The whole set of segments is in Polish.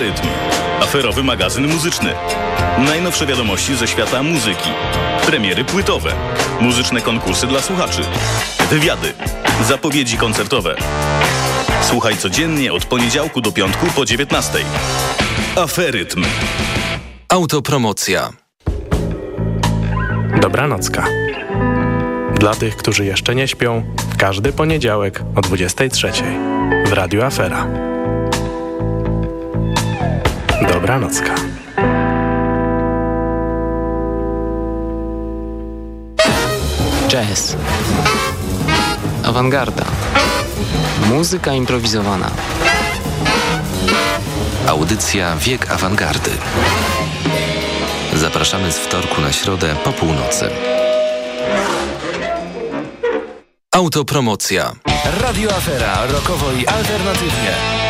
Aferytm. Aferowy magazyn muzyczny. Najnowsze wiadomości ze świata muzyki. Premiery płytowe. Muzyczne konkursy dla słuchaczy. Wywiady. Zapowiedzi koncertowe. Słuchaj codziennie od poniedziałku do piątku po 19. Aferytm. Autopromocja. Dobranocka. Dla tych, którzy jeszcze nie śpią, każdy poniedziałek o 23 w Radiu Afera. Dobranocka. Jazz. Awangarda. Muzyka improwizowana. Audycja Wiek Awangardy. Zapraszamy z wtorku na środę po północy. Autopromocja. Radio Afera, rokowo i alternatywnie.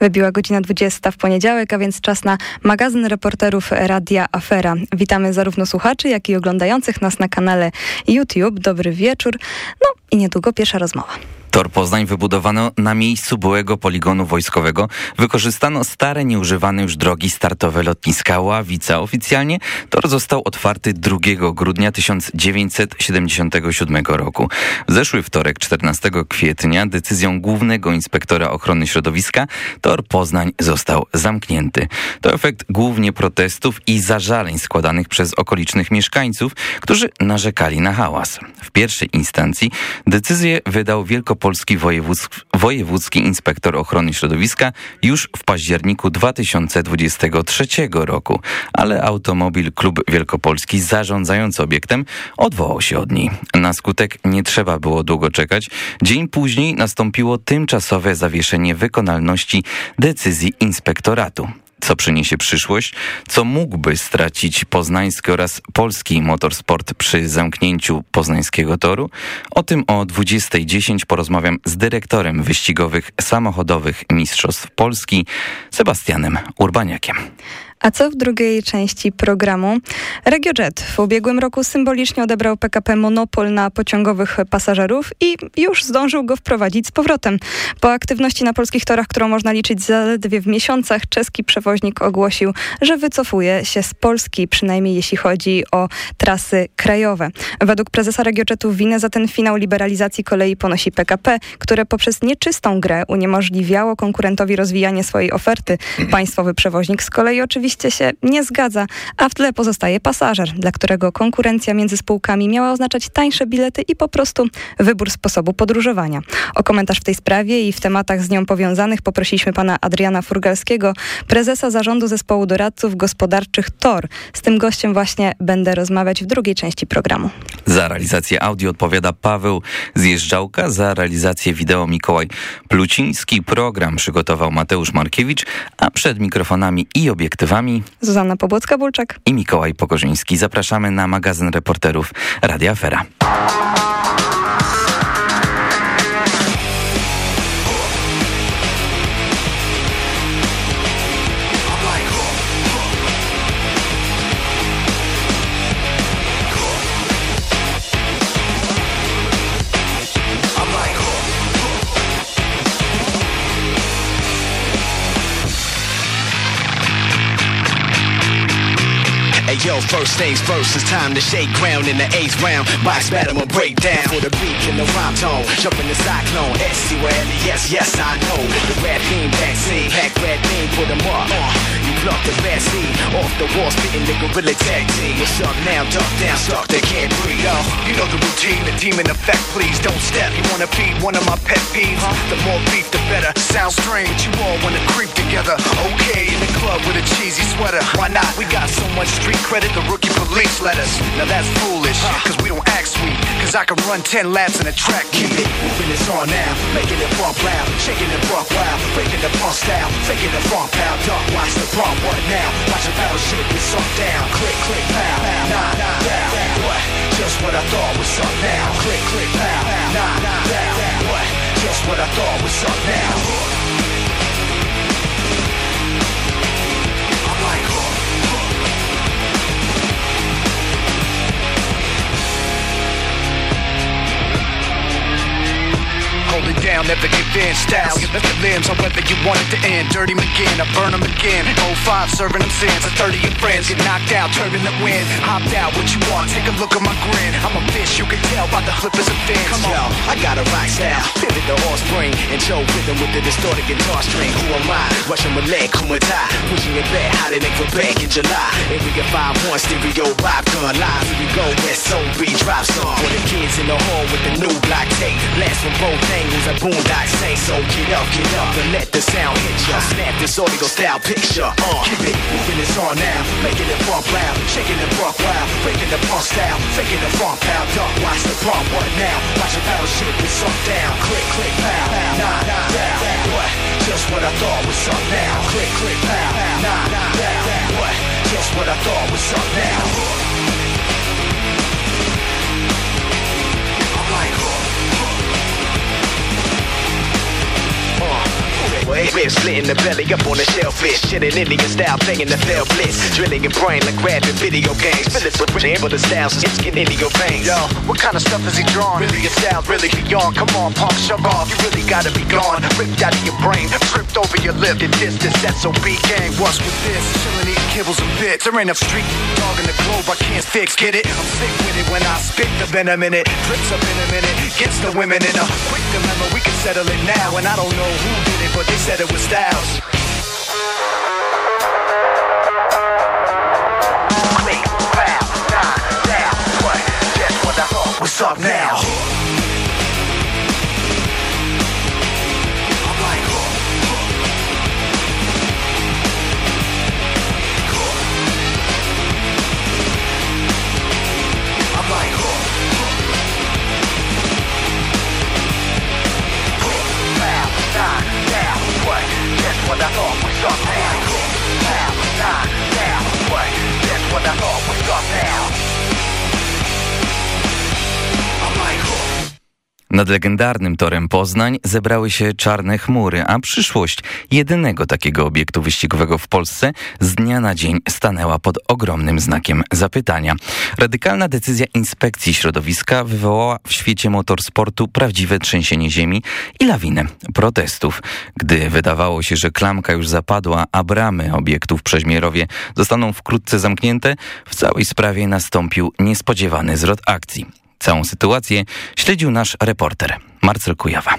Wybiła godzina 20 w poniedziałek, a więc czas na magazyn reporterów Radia Afera. Witamy zarówno słuchaczy, jak i oglądających nas na kanale YouTube. Dobry wieczór. No i niedługo pierwsza rozmowa. Tor Poznań wybudowano na miejscu byłego poligonu wojskowego. Wykorzystano stare, nieużywane już drogi startowe lotniska Ławica. Oficjalnie tor został otwarty 2 grudnia 1977 roku. W zeszły wtorek, 14 kwietnia, decyzją Głównego Inspektora Ochrony Środowiska tor Poznań został zamknięty. To efekt głównie protestów i zażaleń składanych przez okolicznych mieszkańców, którzy narzekali na hałas. W pierwszej instancji decyzję wydał Wielkopolski Polski Wojewódzki Inspektor Ochrony Środowiska już w październiku 2023 roku, ale Automobil Klub Wielkopolski zarządzający obiektem odwołał się od niej. Na skutek nie trzeba było długo czekać. Dzień później nastąpiło tymczasowe zawieszenie wykonalności decyzji inspektoratu co przyniesie przyszłość, co mógłby stracić poznański oraz polski motorsport przy zamknięciu poznańskiego toru. O tym o 20.10 porozmawiam z dyrektorem wyścigowych samochodowych Mistrzostw Polski, Sebastianem Urbaniakiem. A co w drugiej części programu? RegioJet w ubiegłym roku symbolicznie odebrał PKP monopol na pociągowych pasażerów i już zdążył go wprowadzić z powrotem. Po aktywności na polskich torach, którą można liczyć zaledwie w miesiącach, czeski przewoźnik ogłosił, że wycofuje się z Polski, przynajmniej jeśli chodzi o trasy krajowe. Według prezesa RegioJetu winę za ten finał liberalizacji kolei ponosi PKP, które poprzez nieczystą grę uniemożliwiało konkurentowi rozwijanie swojej oferty. Państwowy przewoźnik z kolei oczywiście się nie zgadza, a w tle pozostaje pasażer, dla którego konkurencja między spółkami miała oznaczać tańsze bilety i po prostu wybór sposobu podróżowania. O komentarz w tej sprawie i w tematach z nią powiązanych poprosiliśmy pana Adriana Furgalskiego, prezesa zarządu zespołu doradców gospodarczych TOR. Z tym gościem właśnie będę rozmawiać w drugiej części programu. Za realizację audio odpowiada Paweł Zjeżdżałka, za realizację wideo Mikołaj Pluciński. Program przygotował Mateusz Markiewicz, a przed mikrofonami i obiektywami wami Zuzanna Pobłocka-Bulczak i Mikołaj Pokorzyński. Zapraszamy na magazyn reporterów Radia Afera. First things first, it's time to shake ground in the eighth round. Box battle will break down for the beat and the rhyme tone. Jump in the cyclone, SC well, yes, yes, I know. The red beam backseat, pack red beam, put them up. Uh, you pluck the bad seed off the wall, spitting the gorilla tag team. What's up now? Duck down, suck, they can't breathe. Yo, you know the routine, the demon effect, please don't step. You wanna be one of my pet peeves? Huh? The more beef, the better. Sounds strange, you all wanna creep together. Okay, in the club with a cheesy sweater. Why not? We got so much street credit, the rookie police let us. Now that's foolish, cause we don't act sweet. Cause I can run 10 laps in a track. Keep it moving, it's on now. Making it bump loud, shaking it buck wild. Breaking the pump style, faking the funk pound. Duck, watch the bump, what now? Watch the battle shit get sunk down. Click, click, pow, pow, nah, nah, down. What? Just what I thought was up now. Click, click, pow, pow, nah, down. What? Just what I thought was up now. Down, never give in. Style, you lift the limbs on whether you want it to end. Dirty McGinn, I burn them again. 05, serving them sins. A 30 your friends get knocked out, turning the wind. Hopped out, what you want? Take a look at my grin. I'm a fish, you can tell by the flippers and fins. Come on, Yo, I got a rock style. Pivot the offspring and Joe rhythm with the distorted guitar string. Who am I? Russian leg, Kumata. Pushing it back, how they make for back in July. And we get 5-1 stereo vibe gun live. Here we go, SOB drop song. For the kids in the hall with the new black tape. Last from both things angles at boondock say so. Get up, get up and let the sound hit ya. Snap this audio style picture, uh. Keep it moving, it's on now. Making it bump loud, shaking it bump wild Breaking the pump style, faking the front pound. Duck, watch the pump, what now? Watch the battle shit get sunk down. Click, click, pow, nah, nah, down What? Just what I thought was up now. Click, click, pow, nah, nah, down What? Just what I thought was up now Ribs splitting the belly up on the shellfish. Shitting Indian style, playing the fell blitz. Drilling your brain like grabbing video games. It with brain, but the styles is getting into your veins. Yo, what kind of stuff is he drawing? Really, your style really beyond. Come on, punk, shove off. You really gotta be gone. Ripped out of your brain, tripped over your lip. It this, this SOB gang. What's with this? Chilling, eating kibbles and bits. There ain't a street dog in the globe I can't fix. Get it? I'm sick with it when I spit the venom in it. Drips up in a minute. Gets the women in a quick dilemma. We can settle it now, and I don't know who did it, but they said it was Styles. Click, bow, nah, down, what? Guess what I thought was up now? that all we got now. Nad legendarnym torem Poznań zebrały się czarne chmury, a przyszłość jedynego takiego obiektu wyścigowego w Polsce z dnia na dzień stanęła pod ogromnym znakiem zapytania. Radykalna decyzja inspekcji środowiska wywołała w świecie motorsportu prawdziwe trzęsienie ziemi i lawinę protestów. Gdy wydawało się, że klamka już zapadła, a bramy obiektu w Przeźmierowie zostaną wkrótce zamknięte, w całej sprawie nastąpił niespodziewany zwrot akcji. Całą sytuację śledził nasz reporter Marcel Kujawa.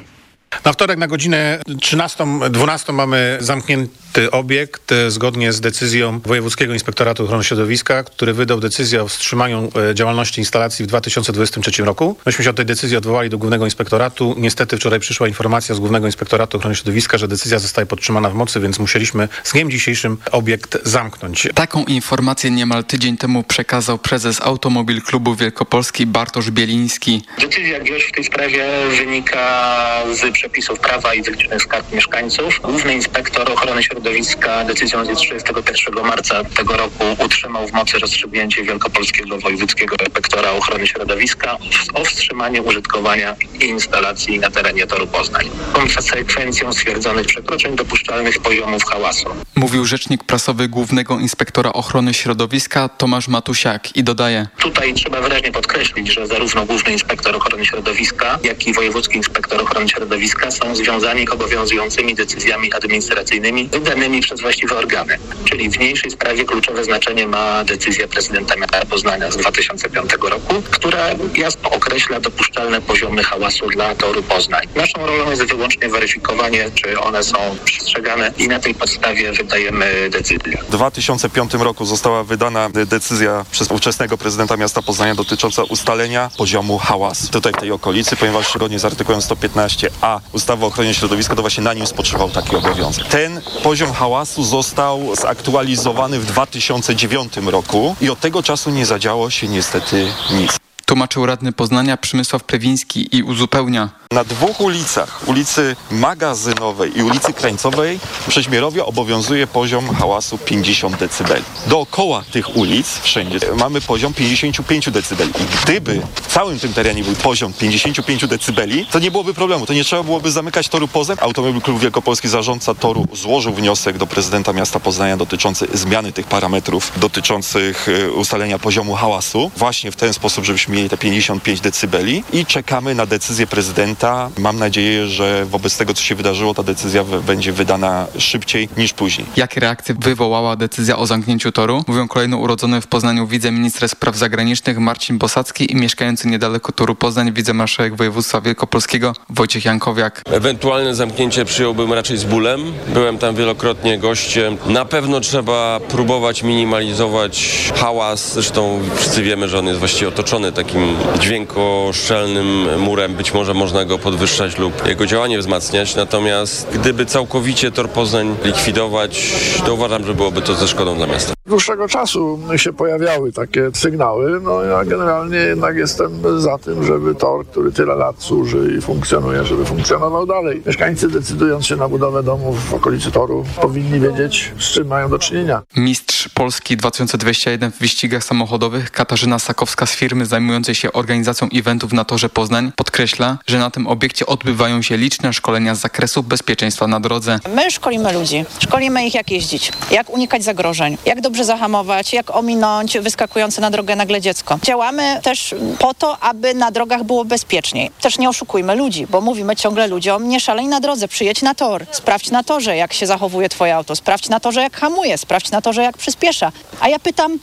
Na wtorek na godzinę 13-12 mamy zamknięty obiekt e, zgodnie z decyzją Wojewódzkiego Inspektoratu Ochrony Środowiska, który wydał decyzję o wstrzymaniu e, działalności instalacji w 2023 roku. Myśmy się od tej decyzji odwołali do Głównego Inspektoratu. Niestety wczoraj przyszła informacja z Głównego Inspektoratu Ochrony Środowiska, że decyzja zostaje podtrzymana w mocy, więc musieliśmy z dniem dzisiejszym obiekt zamknąć. Taką informację niemal tydzień temu przekazał prezes Automobil Klubu Wielkopolski Bartosz Bieliński. Decyzja GIOŚ w tej sprawie wynika z przepisów prawa i wylicznych skarg mieszkańców. Główny inspektor ochrony środowiska decyzją z 31 marca tego roku utrzymał w mocy rozstrzygnięcie Wielkopolskiego Wojewódzkiego Inspektora Ochrony Środowiska o wstrzymaniu użytkowania instalacji na terenie toru Poznań. Konsekwencją stwierdzonych przekroczeń dopuszczalnych poziomów hałasu. Mówił rzecznik prasowy Głównego Inspektora Ochrony Środowiska Tomasz Matusiak i dodaje. Tutaj trzeba wyraźnie podkreślić, że zarówno Główny Inspektor Ochrony Środowiska, jak i Wojewódzki Inspektor Ochrony Środowiska są związani obowiązującymi decyzjami administracyjnymi wydanymi przez właściwe organy. Czyli w mniejszej sprawie kluczowe znaczenie ma decyzja prezydenta miasta Poznania z 2005 roku, która jasno określa dopuszczalne poziomy hałasu dla toru Poznań. Naszą rolą jest wyłącznie weryfikowanie, czy one są przestrzegane i na tej podstawie wydajemy decyzję. W 2005 roku została wydana decyzja przez ówczesnego prezydenta miasta Poznania dotycząca ustalenia poziomu hałasu tutaj w tej okolicy, ponieważ zgodnie z artykułem 115a ustawy o ochronie środowiska, to właśnie na nim spoczywał taki obowiązek. Ten poziom hałasu został zaktualizowany w 2009 roku i od tego czasu nie zadziało się niestety nic. Tłumaczył radny Poznania Przemysław Prewiński i uzupełnia. Na dwóch ulicach, ulicy Magazynowej i ulicy Krańcowej w Przeźmierowie obowiązuje poziom hałasu 50 dB. Dookoła tych ulic wszędzie mamy poziom 55 dB. I gdyby w całym tym terenie był poziom 55 dB, to nie byłoby problemu. To nie trzeba byłoby zamykać toru Poznań. Automobil Klub Wielkopolski, zarządca toru, złożył wniosek do prezydenta miasta Poznania dotyczący zmiany tych parametrów dotyczących e, ustalenia poziomu hałasu. Właśnie w ten sposób, żebyśmy mieli te 55 dB i czekamy na decyzję prezydenta. Mam nadzieję, że wobec tego, co się wydarzyło, ta decyzja będzie wydana szybciej niż później. Jakie reakcje wywołała decyzja o zamknięciu toru? Mówią kolejno urodzony w Poznaniu wiceminister spraw zagranicznych Marcin Bosacki i mieszkający niedaleko toru Poznań wicemarszałek województwa wielkopolskiego Wojciech Jankowiak. Ewentualne zamknięcie przyjąłbym raczej z bólem. Byłem tam wielokrotnie gościem. Na pewno trzeba próbować minimalizować hałas. Zresztą wszyscy wiemy, że on jest właściwie otoczony takim dźwiękoszczelnym murem. Być może można go podwyższać lub jego działanie wzmacniać. Natomiast gdyby całkowicie tor Poznań likwidować, to uważam, że byłoby to ze szkodą dla miasta. Dłuższego czasu się pojawiały takie sygnały. No ja generalnie jednak jestem za tym, żeby tor, który tyle lat służy i funkcjonuje, żeby funkcjonował dalej. Mieszkańcy decydując się na budowę domów w okolicy toru powinni wiedzieć, z czym mają do czynienia. Mistrz Polski 2021 w wyścigach samochodowych Katarzyna Sakowska z firmy zajmującej się organizacją eventów na torze Poznań podkreśla, że na tym obiekcie odbywają się liczne szkolenia z zakresu bezpieczeństwa na drodze. My szkolimy ludzi, szkolimy ich jak jeździć, jak unikać zagrożeń, jak dobrze zahamować, jak ominąć wyskakujące na drogę nagle dziecko. Działamy też po to, aby na drogach było bezpieczniej. Też nie oszukujmy ludzi, bo mówimy ciągle ludziom, nie szalej na drodze, przyjedź na tor, sprawdź na torze, jak się zachowuje twoje auto, sprawdź na torze, jak hamuje, sprawdź na torze, jak przyspiesza. A ja pytam,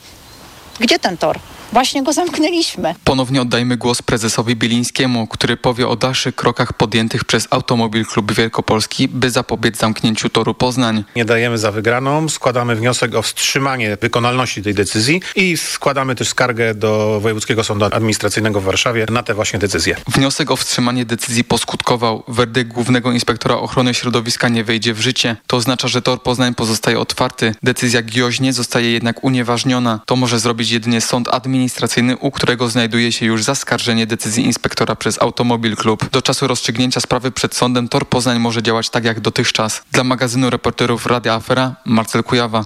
gdzie ten tor? Właśnie go zamknęliśmy. Ponownie oddajmy głos prezesowi Bilińskiemu, który powie o dalszych krokach podjętych przez Automobil Klub Wielkopolski, by zapobiec zamknięciu toru Poznań. Nie dajemy za wygraną, składamy wniosek o wstrzymanie wykonalności tej decyzji i składamy też skargę do Wojewódzkiego Sądu Administracyjnego w Warszawie na te właśnie decyzje. Wniosek o wstrzymanie decyzji poskutkował. Werdykt Głównego Inspektora Ochrony Środowiska nie wejdzie w życie. To oznacza, że tor Poznań pozostaje otwarty. Decyzja Gioźnie zostaje jednak unieważniona. To może zrobić jedynie Sąd Administracyjny administracyjny, u którego znajduje się już zaskarżenie decyzji inspektora przez Automobil Klub. Do czasu rozstrzygnięcia sprawy przed sądem Tor Poznań może działać tak jak dotychczas. Dla magazynu reporterów Radia Afera, Marcel Kujawa.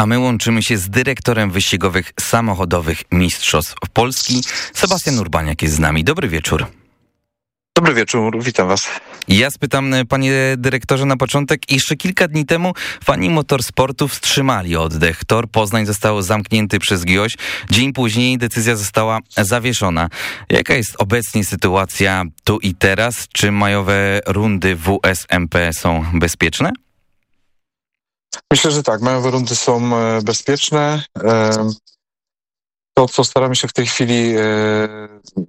A my łączymy się z dyrektorem wyścigowych samochodowych Mistrzostw Polski. Sebastian Urbaniak jest z nami. Dobry wieczór. Dobry wieczór, witam was. Ja spytam, panie dyrektorze, na początek. Jeszcze kilka dni temu fani motorsportu wstrzymali oddech. Tor Poznań został zamknięty przez GIOŚ. Dzień później decyzja została zawieszona. Jaka jest obecnie sytuacja tu i teraz? Czy majowe rundy WSMP są bezpieczne? Myślę, że tak. Majowe rundy są e, bezpieczne to, co staramy się w tej chwili e,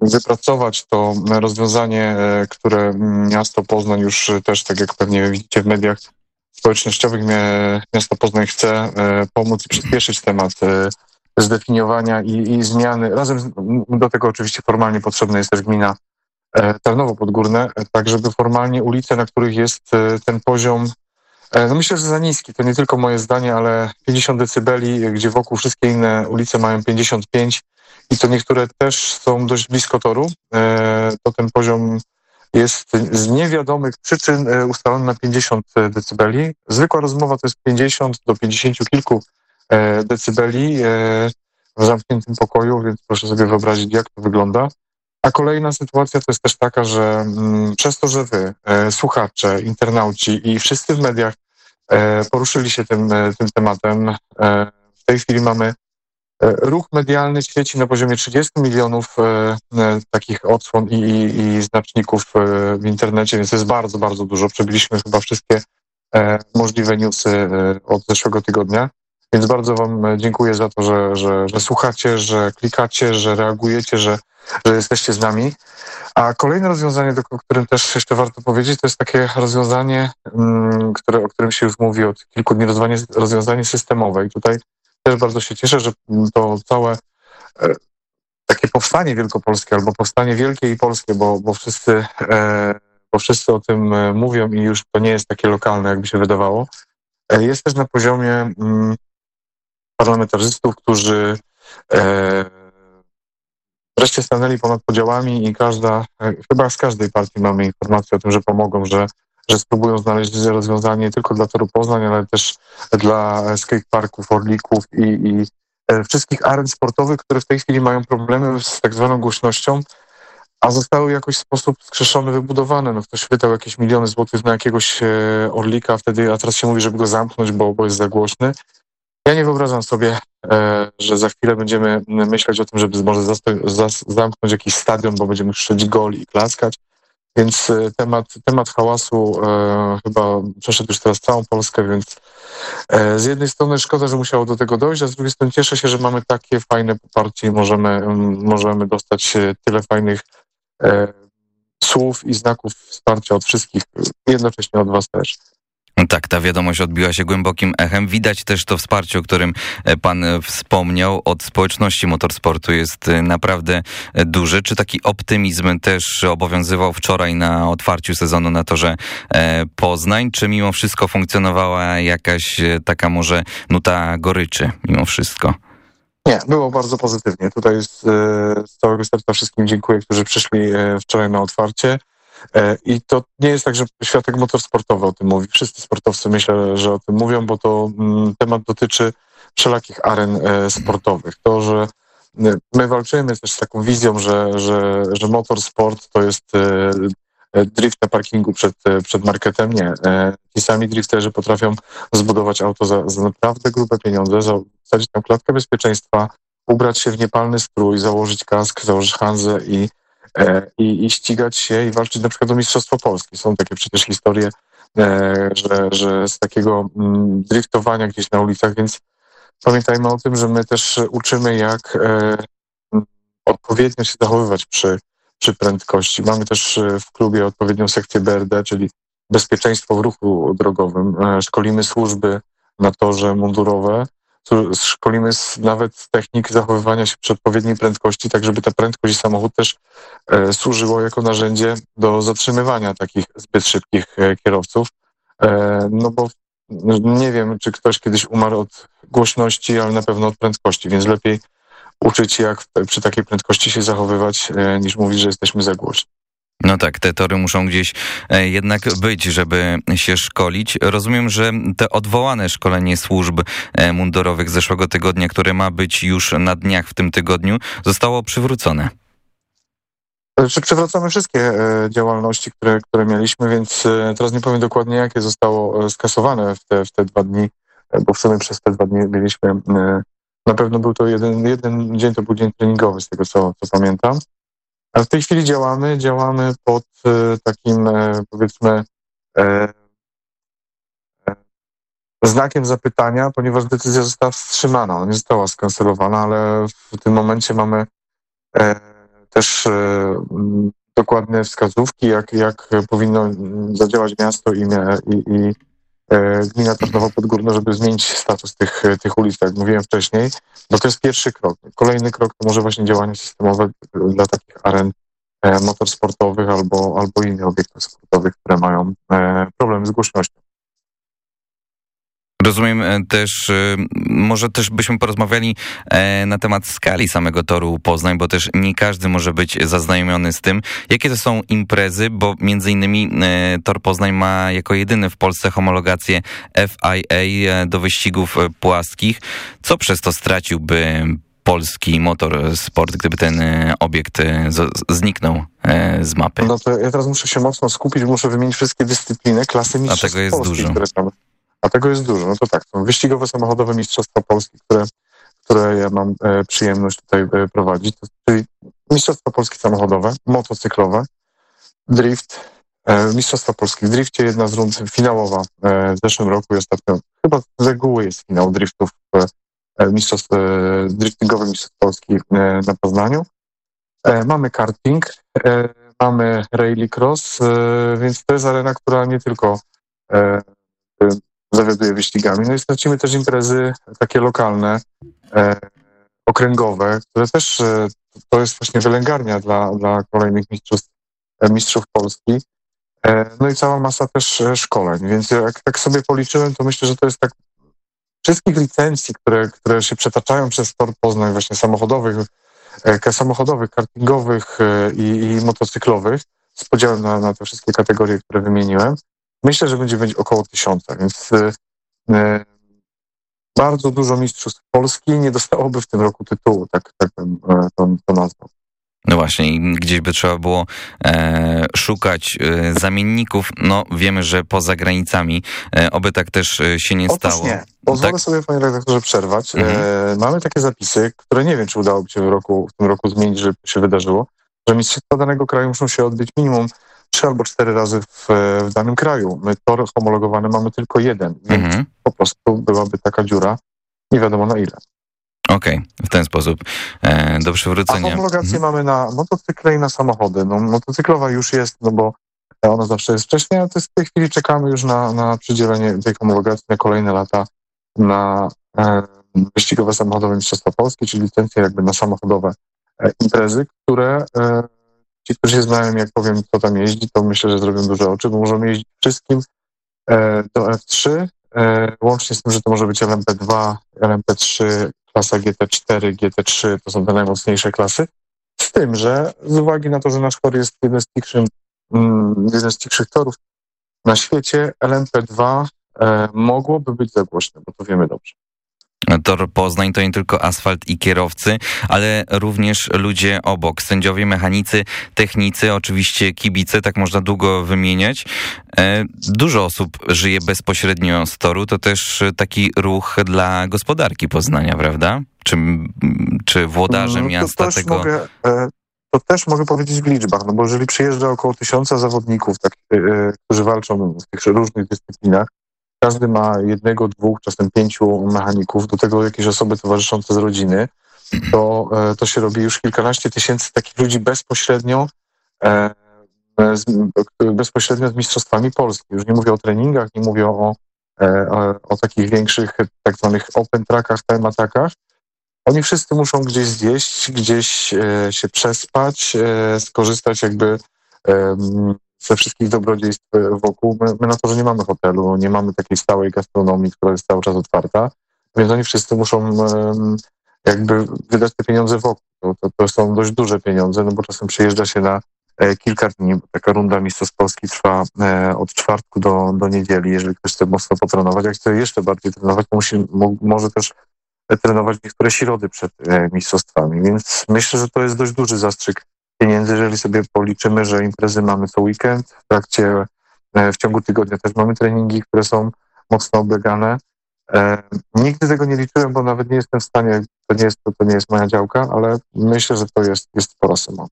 wypracować, to rozwiązanie, e, które miasto Poznań już też, tak jak pewnie widzicie w mediach społecznościowych, miasto Poznań chce e, pomóc i przyspieszyć temat zdefiniowania i, i zmiany. Razem do tego oczywiście formalnie potrzebna jest też gmina Tarnowo Podgórne, tak żeby formalnie ulice, na których jest ten poziom no myślę, że za niski. To nie tylko moje zdanie, ale 50 decybeli, gdzie wokół wszystkie inne ulice mają 55 i to niektóre też są dość blisko toru, e, to ten poziom jest z niewiadomych przyczyn e, ustalony na 50 decybeli. Zwykła rozmowa to jest 50 do 50 kilku decybeli w zamkniętym pokoju, więc proszę sobie wyobrazić, jak to wygląda. A kolejna sytuacja to jest też taka, że mm, przez to, że wy, e, słuchacze, internauci i wszyscy w mediach e, poruszyli się tym, e, tym tematem, w tej chwili mamy ruch medialny świeci na poziomie 30 milionów takich odsłon i, i, i znaczników w internecie, więc jest bardzo, bardzo dużo. Przebiliśmy chyba wszystkie możliwe newsy od zeszłego tygodnia. Więc bardzo Wam dziękuję za to, że, że, że słuchacie, że klikacie, że reagujecie, że że jesteście z nami. A kolejne rozwiązanie, o którym też jeszcze warto powiedzieć, to jest takie rozwiązanie, mm, które, o którym się już mówi od kilku dni, rozwiązanie, rozwiązanie systemowe. I tutaj też bardzo się cieszę, że to całe e, takie powstanie wielkopolskie albo powstanie wielkie i polskie, bo, bo, wszyscy, e, bo wszyscy o tym e, mówią i już to nie jest takie lokalne, jakby się wydawało, jest też na poziomie mm, parlamentarzystów, którzy wreszcie stanęli ponad podziałami i każda, chyba z każdej partii mamy informację o tym, że pomogą, że, że spróbują znaleźć rozwiązanie nie tylko dla Toru Poznań, ale też dla skateparków, orlików i, i wszystkich aren sportowych, które w tej chwili mają problemy z tak zwaną głośnością, a zostały jakoś w sposób skrzeszony, wybudowane. No ktoś wydał jakieś miliony złotych na jakiegoś e, orlika, wtedy, a teraz się mówi, żeby go zamknąć, bo, bo jest za głośny. Ja nie wyobrażam sobie, e, że za chwilę będziemy myśleć o tym, żeby może zamknąć jakiś stadion, bo będziemy krzyczeć gol i klaskać. Więc e, temat, temat hałasu e, chyba przeszedł już teraz całą Polskę, więc e, z jednej strony szkoda, że musiało do tego dojść, a z drugiej strony cieszę się, że mamy takie fajne poparcie i możemy, możemy dostać tyle fajnych e, słów i znaków wsparcia od wszystkich, jednocześnie od Was też. Tak, ta wiadomość odbiła się głębokim echem. Widać też to wsparcie, o którym e, pan e, wspomniał, od społeczności motorsportu jest e, naprawdę duży. Czy taki optymizm też obowiązywał wczoraj na otwarciu sezonu na torze Poznań, czy mimo wszystko funkcjonowała jakaś taka może nuta goryczy mimo wszystko? Nie, było bardzo pozytywnie. Tutaj z, z całego serca wszystkim dziękuję, którzy przyszli wczoraj na otwarcie. E, I to nie jest tak, że światek motorsportowy o tym mówi. Wszyscy sportowcy myślę, że o tym mówią, bo to mm, temat dotyczy wszelakich aren e, sportowych. To, że e, my walczymy też z taką wizją, że, że, że motorsport to jest drift na parkingu przed, przed marketem. Nie. Ci sami drifterzy potrafią zbudować auto za, za naprawdę grube pieniądze, wsadzić tam klatkę bezpieczeństwa, ubrać się w niepalny strój, założyć kask, założyć hanzę i i, i ścigać się i walczyć na przykład o Mistrzostwo Polski. Są takie przecież historie, e, że, że z takiego mm, driftowania gdzieś na ulicach, więc pamiętajmy o tym, że my też uczymy, jak e, odpowiednio się zachowywać przy, przy prędkości. Mamy też w klubie odpowiednią sekcję BRD, czyli bezpieczeństwo w ruchu drogowym. Szkolimy służby na torze mundurowe, szkolimy nawet technik zachowywania się przy odpowiedniej prędkości, tak żeby ta prędkość i samochód też e, służyło jako narzędzie do zatrzymywania takich zbyt szybkich e, kierowców. E, no bo nie wiem, czy ktoś kiedyś umarł od głośności, ale na pewno od prędkości, więc lepiej uczyć jak przy takiej prędkości się zachowywać, niż mówić, że jesteśmy za głośni. No tak, te tory muszą gdzieś e, jednak być, żeby się szkolić. Rozumiem, że te odwołane szkolenie służb e, mundurowych z zeszłego tygodnia, które ma być już na dniach w tym tygodniu, zostało przywrócone. Czy przywracamy wszystkie e, działalności, które, które mieliśmy, więc teraz nie powiem dokładnie, jakie zostało skasowane w te, w te dwa dni, bo w sumie przez te dwa dni mieliśmy, na pewno był to jeden, jeden dzień, to był dzień treningowy, z tego co, co pamiętam. A w tej chwili działamy, działamy pod e, takim e, powiedzmy e, znakiem zapytania, ponieważ decyzja została wstrzymana, ona nie została skancelowana, ale w tym momencie mamy też dokładne wskazówki, jak, jak powinno zadziałać miasto i, i, i gmina Tarnowo Podgórne, żeby zmienić status tych, tych ulic, tak jak mówiłem wcześniej, bo to jest pierwszy krok. Kolejny krok to może właśnie działanie systemowe dla takich aren e, motorsportowych albo, albo innych obiektów sportowych, które mają e, problemy z głośnością. Rozumiem e, też, e, może też byśmy porozmawiali e, na temat skali samego toru Poznań, bo też nie każdy może być zaznajomiony z tym. Jakie to są imprezy, bo między innymi tor Poznań ma jako jedyny w Polsce homologację FIA do wyścigów płaskich. Co przez to straciłby polski motor sport, gdyby ten obiekt zniknął z mapy? No ja teraz muszę się mocno skupić, muszę wymienić wszystkie dyscypliny, klasy mistrzostw A tego jest Polski, dużo. które a tego jest dużo. No to tak, są wyścigowe samochodowe Mistrzostwa Polski, które, które ja mam e, przyjemność tutaj e, prowadzić, to, czyli Mistrzostwa Polskie samochodowe, motocyklowe, drift, e, Mistrzostwa Polski w drifcie, jedna z rund finałowa e, w zeszłym roku i ostatnio, chyba z reguły jest finał driftów, e, mistrzostw, e, driftingowy Mistrzostw Polski na Poznaniu. Mamy karting, mamy rallycross, e, więc to jest arena, która nie tylko zawiaduje wyścigami. No i stracimy też imprezy takie lokalne, e, okręgowe, które też e, to jest właśnie wylęgarnia dla, dla kolejnych mistrzów, e, mistrzów Polski. No i cała masa też szkoleń, więc jak tak sobie policzyłem, to myślę, że to jest tak wszystkich licencji, które, które się przetaczają przez Tor Poznań, właśnie samochodowych, samochodowych, kartingowych i, i motocyklowych z podziałem na, na te wszystkie kategorie, które wymieniłem, myślę, że będzie będzie około tysiąca, więc e, bardzo dużo mistrzostw Polski nie dostałoby w tym roku tytułu, tak, tak bym to, to nazwał. No właśnie, gdzieś by trzeba było e, szukać e, zamienników. No wiemy, że poza granicami, e, oby tak też e, się nie Otóż stało. nie. Pozwolę Tak? sobie, panie redaktorze, przerwać. Mhm. E, mamy takie zapisy, które nie wiem, czy udałoby się w, roku, w tym roku zmienić, żeby się wydarzyło, że mistrzostwa danego kraju muszą się odbyć minimum trzy albo cztery razy w, w danym kraju. My tor homologowany mamy tylko jeden, więc Mhm. po prostu byłaby taka dziura, nie wiadomo na ile. Okej, w ten sposób. E, do A przywrócenia. homologację mamy na motocykle i na samochody. No, motocyklowa już jest, no bo ona zawsze jest wcześniej, a to jest w tej chwili czekamy już na, na przydzielenie tej homologacji na kolejne lata na e, wyścigowe samochodowe Mistrzostwa Polskie, czyli licencje jakby na samochodowe e, imprezy, które e, ci, którzy się znają, jak powiem, kto tam jeździ, to myślę, że zrobią duże oczy, bo możemy jeździć wszystkim e, do F3, e, łącznie z tym, że to może być LMP2, LMP3, klasa GT4, GT3, to są te najmocniejsze klasy. Z tym, że z uwagi na to, że nasz tor jest jeden z cichszych, mm, jeden z cichszych torów na świecie, LMP2 e, mogłoby być za głośne, bo to wiemy dobrze. Tor Poznań to nie tylko asfalt i kierowcy, ale również ludzie obok, sędziowie, mechanicy, technicy, oczywiście kibice, tak można długo wymieniać. E, Dużo osób żyje bezpośrednio z toru, to też taki ruch dla gospodarki Poznania, prawda? Czy, czy włodarze Mm, miasta to tego... Mogę, e, to też mogę powiedzieć w liczbach, no bo jeżeli przyjeżdża około tysiąca zawodników, tak, e, którzy walczą w tych różnych dyscyplinach, każdy ma jednego, dwóch, czasem pięciu mechaników, do tego jakieś osoby towarzyszące z rodziny, to, e, to się robi już kilkanaście tysięcy takich ludzi bezpośrednio e, z, bezpośrednio z mistrzostwami Polski. Już nie mówię o treningach, nie mówię o, e, o, o takich większych tak zwanych open trackach, time attackach, oni wszyscy muszą gdzieś zjeść, gdzieś się przespać, skorzystać jakby ze wszystkich dobrodziejstw e, wokół. My, my na to, że nie mamy hotelu, nie mamy takiej stałej gastronomii, która jest cały czas otwarta, więc oni wszyscy muszą jakby wydać te pieniądze wokół. To, to, są dość duże pieniądze, no bo czasem przyjeżdża się na e, kilka dni, bo taka runda Mistrzostw Polski trwa e, od czwartku do, do niedzieli, jeżeli ktoś chce mocno potrenować. Jak chce jeszcze bardziej trenować, to musi, mo, może też trenować niektóre środy przed mistrzostwami. Więc myślę, że to jest dość duży zastrzyk pieniędzy, jeżeli sobie policzymy, że imprezy mamy co weekend, w trakcie, e, w ciągu tygodnia też mamy treningi, które są mocno oblegane. E, nigdy tego nie liczyłem, bo nawet nie jestem w stanie, to nie jest, to, to nie jest moja działka, ale myślę, że to jest, jest spora suma.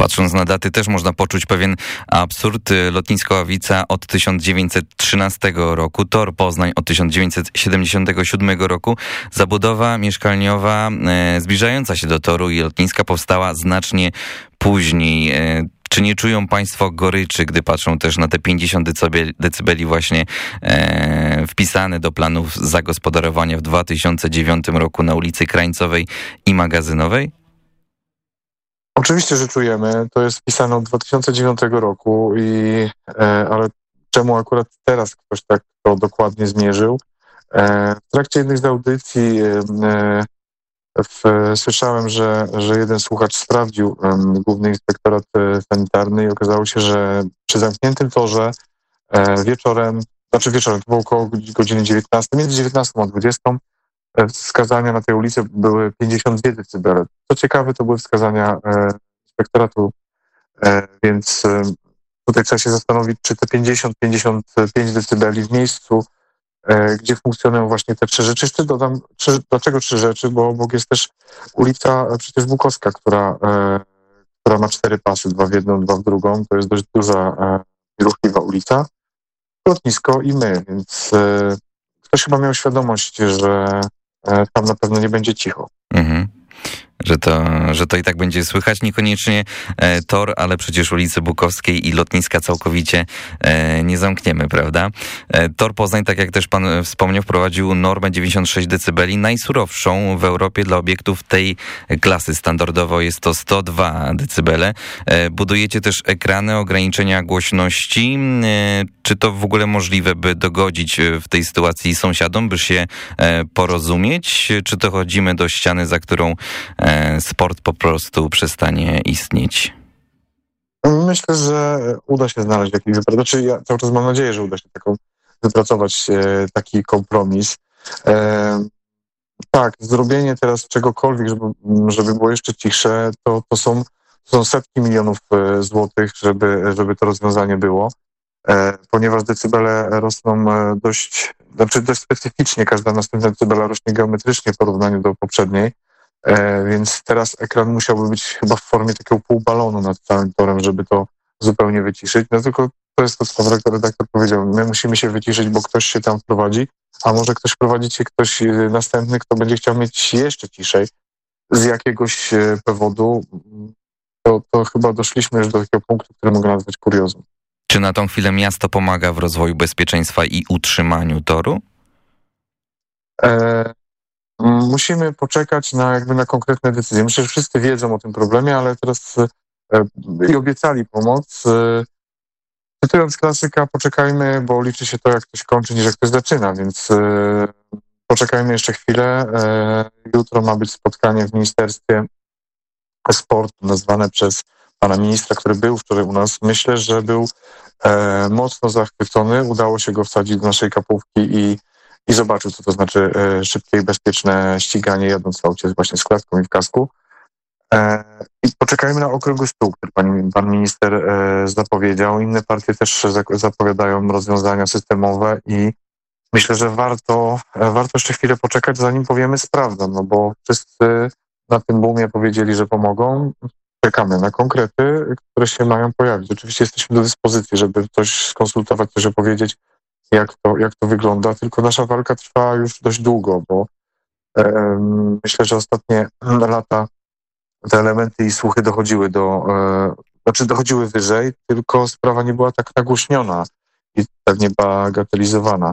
Patrząc na daty też można poczuć pewien absurd. Lotnisko Ławica od 1913 roku, Tor Poznań od 1977 roku, zabudowa mieszkaniowa e, zbliżająca się do toru i lotniska powstała znacznie później. E, czy nie czują Państwo goryczy, gdy patrzą też na te 50 decybeli, decybeli właśnie e, wpisane do planów zagospodarowania w 2009 roku na ulicy Krańcowej i Magazynowej? Oczywiście, że czujemy. To jest pisane od 2009 roku, i, e, ale czemu akurat teraz ktoś tak to dokładnie zmierzył? E, w trakcie jednej z audycji e, w, słyszałem, że, że jeden słuchacz sprawdził Główny Inspektorat Sanitarny i okazało się, że przy zamkniętym torze e, wieczorem, znaczy wieczorem, to było około godziny 19, między 19 a 20, e, wskazania na tej ulicy były 52 decybele. Co ciekawe, to były wskazania e, inspektoratu, e, więc e, tutaj trzeba się zastanowić, czy te 50-55 decybeli w miejscu, e, gdzie funkcjonują właśnie te trzy rzeczy. Jeszcze dodam, trzy, dlaczego trzy rzeczy, bo obok jest też ulica e, przecież Bukowska, która, e, która ma cztery pasy, dwa w jedną, dwa w drugą. To jest dość duża e, ruchliwa ulica. Lotnisko i my, więc e, ktoś chyba miał świadomość, że e, tam na pewno nie będzie cicho. Mhm. Że to, że to i tak będzie słychać. Niekoniecznie e, tor, ale przecież ulicy Bukowskiej i lotniska całkowicie e, nie zamkniemy, prawda? E, tor Poznań, tak jak też pan wspomniał, wprowadził normę 96 dB, najsurowszą w Europie dla obiektów tej klasy. Standardowo jest to 102 dB. E, budujecie też ekrany ograniczenia głośności. E, czy to w ogóle możliwe, by dogodzić e, w tej sytuacji sąsiadom, by się e, porozumieć? Czy to chodzimy do ściany, za którą e, e, sport po prostu przestanie istnieć? Myślę, że uda się znaleźć jakiś wypracować. Znaczy ja cały czas mam nadzieję, że uda się taką, wypracować e, taki kompromis. E, tak, zrobienie teraz czegokolwiek, żeby, żeby było jeszcze cichsze, to, to, są, to są setki milionów e, złotych, żeby, żeby to rozwiązanie było. E, ponieważ decybele rosną e, dość, znaczy dość specyficznie, każda następna decybela rośnie geometrycznie w porównaniu do poprzedniej, e, więc teraz ekran musiałby być chyba w formie takiego półbalonu nad całym torem, żeby to zupełnie wyciszyć. No tylko to jest to, co redaktor powiedział. My musimy się wyciszyć, bo ktoś się tam wprowadzi, a może ktoś wprowadzi się ktoś następny, kto będzie chciał mieć jeszcze ciszej z jakiegoś powodu. To, to chyba doszliśmy już do takiego punktu, który mogę nazwać kuriozum. Czy na tą chwilę miasto pomaga w rozwoju bezpieczeństwa i utrzymaniu toru? E, musimy poczekać na jakby na konkretne decyzje. Myślę, że wszyscy wiedzą o tym problemie, ale teraz e, i obiecali pomoc. E, cytując klasyka, poczekajmy, bo liczy się to, jak ktoś kończy, niż jak ktoś zaczyna, więc e, poczekajmy jeszcze chwilę. Jutro ma być spotkanie w Ministerstwie Sportu nazwane przez pana ministra, który był wczoraj u nas, myślę, że był mocno zachwycony. Udało się go wsadzić do naszej kapówki i, i zobaczył, co to znaczy e, szybkie i bezpieczne ściganie jadąc w aucie właśnie z klatką i w kasku. E, I poczekajmy na okrągły stół, który pan, pan minister e, zapowiedział. Inne partie też zapowiadają rozwiązania systemowe i myślę, że warto, warto jeszcze chwilę poczekać, zanim powiemy sprawdzam, no bo wszyscy na tym boomie powiedzieli, że pomogą czekamy na konkrety, które się mają pojawić. Oczywiście jesteśmy do dyspozycji, żeby coś skonsultować, coś opowiedzieć, jak to, jak to wygląda, tylko nasza walka trwa już dość długo, bo e, myślę, że ostatnie lata te elementy i słuchy dochodziły do, e, znaczy dochodziły wyżej, tylko sprawa nie była tak nagłośniona i tak nie bagatelizowana.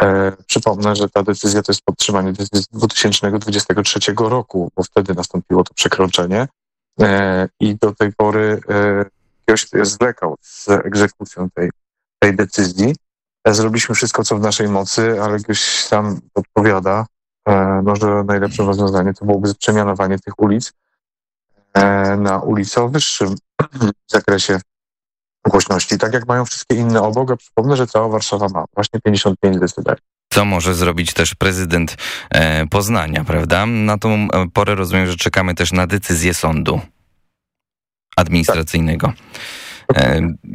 E, przypomnę, że ta decyzja to jest podtrzymanie decyzji z 2023 roku, bo wtedy nastąpiło to przekroczenie. E, i do tej pory ktoś zwlekał z egzekucją tej, tej decyzji. E, zrobiliśmy wszystko, co w naszej mocy, ale ktoś sam odpowiada, e, no, że najlepszym rozwiązaniem to byłoby przemianowanie tych ulic na ulicę o wyższym zakresie głośności, tak jak mają wszystkie inne obok, a przypomnę, że cała Warszawa ma właśnie 55 decybeli. Co może zrobić też prezydent e, Poznania, prawda? Na tą e, porę rozumiem, że czekamy też na decyzję sądu administracyjnego. E,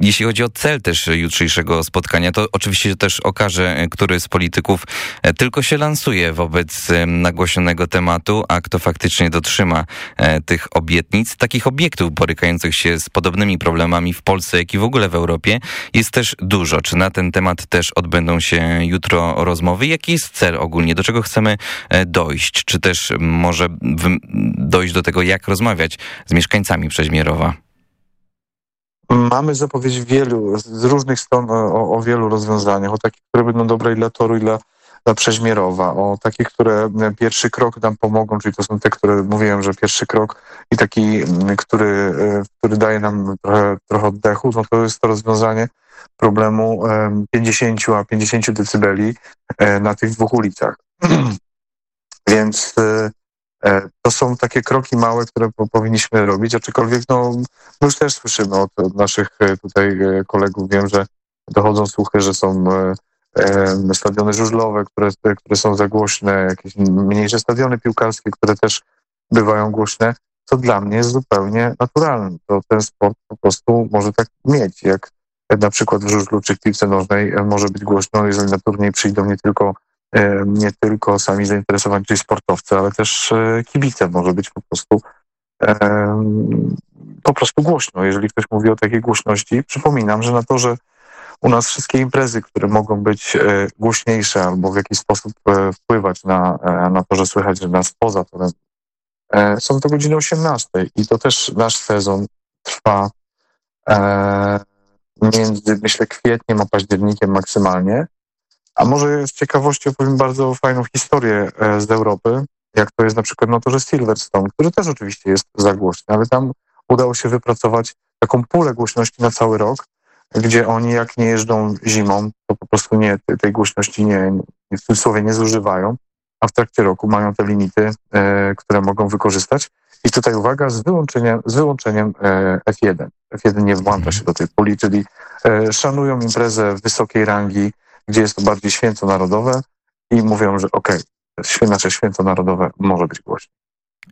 jeśli chodzi o cel też jutrzejszego spotkania, to oczywiście też okaże, który z polityków e, tylko się lansuje wobec e, nagłośnionego tematu, a kto faktycznie dotrzyma tych obietnic. Takich obiektów borykających się z podobnymi problemami w Polsce, jak i w ogóle w Europie jest też dużo. Czy na ten temat też odbędą się jutro rozmowy? Jaki jest cel ogólnie? Do czego chcemy dojść? Czy też może dojść do tego, jak rozmawiać z mieszkańcami Przeźmierowa? Mamy zapowiedź wielu, z różnych stron o, o, wielu rozwiązaniach, o takich, które będą dobre i dla Toru, i dla, dla Przeźmierowa, o takich, które pierwszy krok nam pomogą, czyli to są te, które mówiłem, że pierwszy krok i taki, który, który daje nam trochę, trochę oddechu, no to jest to rozwiązanie problemu 50 a 50 decybeli e, na tych dwóch ulicach. Więc e, E, to są takie kroki małe, które powinniśmy robić, aczkolwiek no, my już też słyszymy od, naszych e, tutaj e, kolegów, wiem, że dochodzą słuchy, że są stadiony żużlowe, które, które są za głośne, jakieś mniejsze stadiony piłkarskie, które też bywają głośne, co dla mnie jest zupełnie naturalne. To ten sport po prostu może tak mieć, jak na przykład w żużlu czy w piłce nożnej może być głośno, jeżeli na turniej przyjdą nie tylko E, nie tylko sami zainteresowani, czyli sportowcy, ale też e, kibice może być po prostu e, po prostu głośno. Jeżeli ktoś mówi o takiej głośności, przypominam, że na to, że u nas wszystkie imprezy, które mogą być głośniejsze albo w jakiś sposób wpływać na, na to, że słychać nas poza torem, są to godziny 18 i to też nasz sezon trwa między, myślę, kwietniem a październikiem maksymalnie. A może z ciekawości opowiem bardzo fajną historię e, z Europy, jak to jest na przykład na torze Silverstone, który też oczywiście jest za głośny, ale tam udało się wypracować taką pulę głośności na cały rok, gdzie oni jak nie jeżdżą zimą, to po prostu nie, tej głośności nie, w tym słowie nie zużywają. a w trakcie roku mają te limity, e, które mogą wykorzystać. I tutaj uwaga, z wyłączeniem, z wyłączeniem e, F1. F1 nie włącza się do tej puli, czyli e, szanują imprezę wysokiej rangi, gdzie jest to bardziej święto narodowe i mówią, że okej, okay, znaczy święto narodowe może być głośno.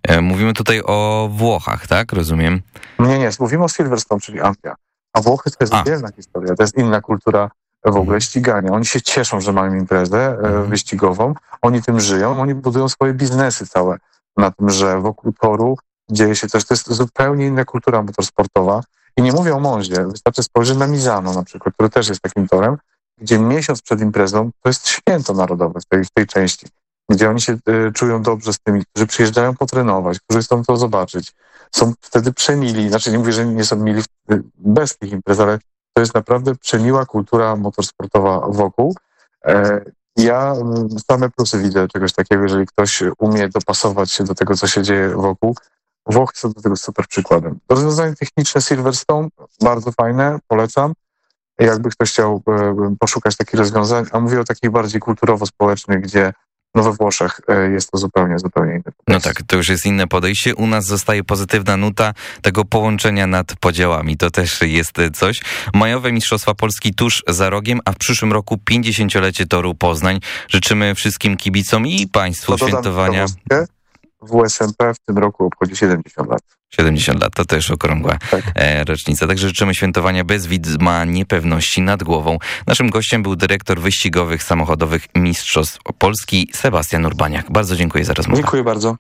E, mówimy tutaj o Włochach, tak? Rozumiem? Nie, nie, mówimy o Silverstone, czyli Anglia. A Włochy to jest oddzielna historia, to jest inna kultura w ogóle ścigania. Oni się cieszą, że mają imprezę mhm. wyścigową, oni tym żyją, oni budują swoje biznesy całe na tym, że wokół toru dzieje się coś, to jest zupełnie inna kultura motorsportowa. I nie mówię o Monzie, wystarczy spojrzeć na Mizano na przykład, który też jest takim torem, gdzie miesiąc przed imprezą to jest święto narodowe w tej, w tej części, gdzie oni się y, czują dobrze z tymi, którzy przyjeżdżają potrenować, którzy chcą to zobaczyć. Są wtedy przemili, znaczy nie mówię, że nie są mili bez tych imprez, ale to jest naprawdę przemiła kultura motorsportowa wokół. E, ja same plusy widzę czegoś takiego, jeżeli ktoś umie dopasować się do tego, co się dzieje wokół. Włochy są do tego super przykładem. Rozwiązanie techniczne Silverstone, bardzo fajne, polecam. Jakby ktoś chciał e, poszukać takich rozwiązań, a mówię o takich bardziej kulturowo-społecznych, gdzie no we Włoszech e, jest to zupełnie, zupełnie inne. No tak, to już jest inne podejście. U nas zostaje pozytywna nuta tego połączenia nad podziałami. To też jest coś. Majowe Mistrzostwa Polski tuż za rogiem, a w przyszłym roku 50-lecie Toru Poznań. Życzymy wszystkim kibicom i państwu świętowania. WSMP w tym roku obchodzi 70 lat. 70 lat, to też okrągła tak. E, rocznica. Także życzymy świętowania bez widma niepewności nad głową. Naszym gościem był dyrektor wyścigowych samochodowych Mistrzostw Polski Sebastian Urbaniak. Bardzo dziękuję za rozmowę. Dziękuję bardzo.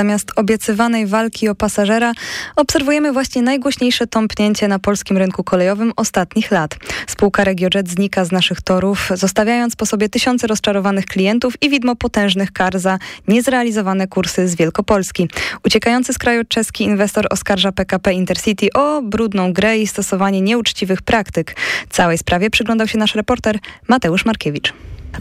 Zamiast obiecywanej walki o pasażera obserwujemy właśnie najgłośniejsze tąpnięcie na polskim rynku kolejowym ostatnich lat. Spółka RegioJet znika z naszych torów, zostawiając po sobie tysiące rozczarowanych klientów i widmo potężnych kar za niezrealizowane kursy z Wielkopolski. Uciekający z kraju czeski inwestor oskarża PKP Intercity o brudną grę i stosowanie nieuczciwych praktyk. Całej sprawie przyglądał się nasz reporter Mateusz Markiewicz.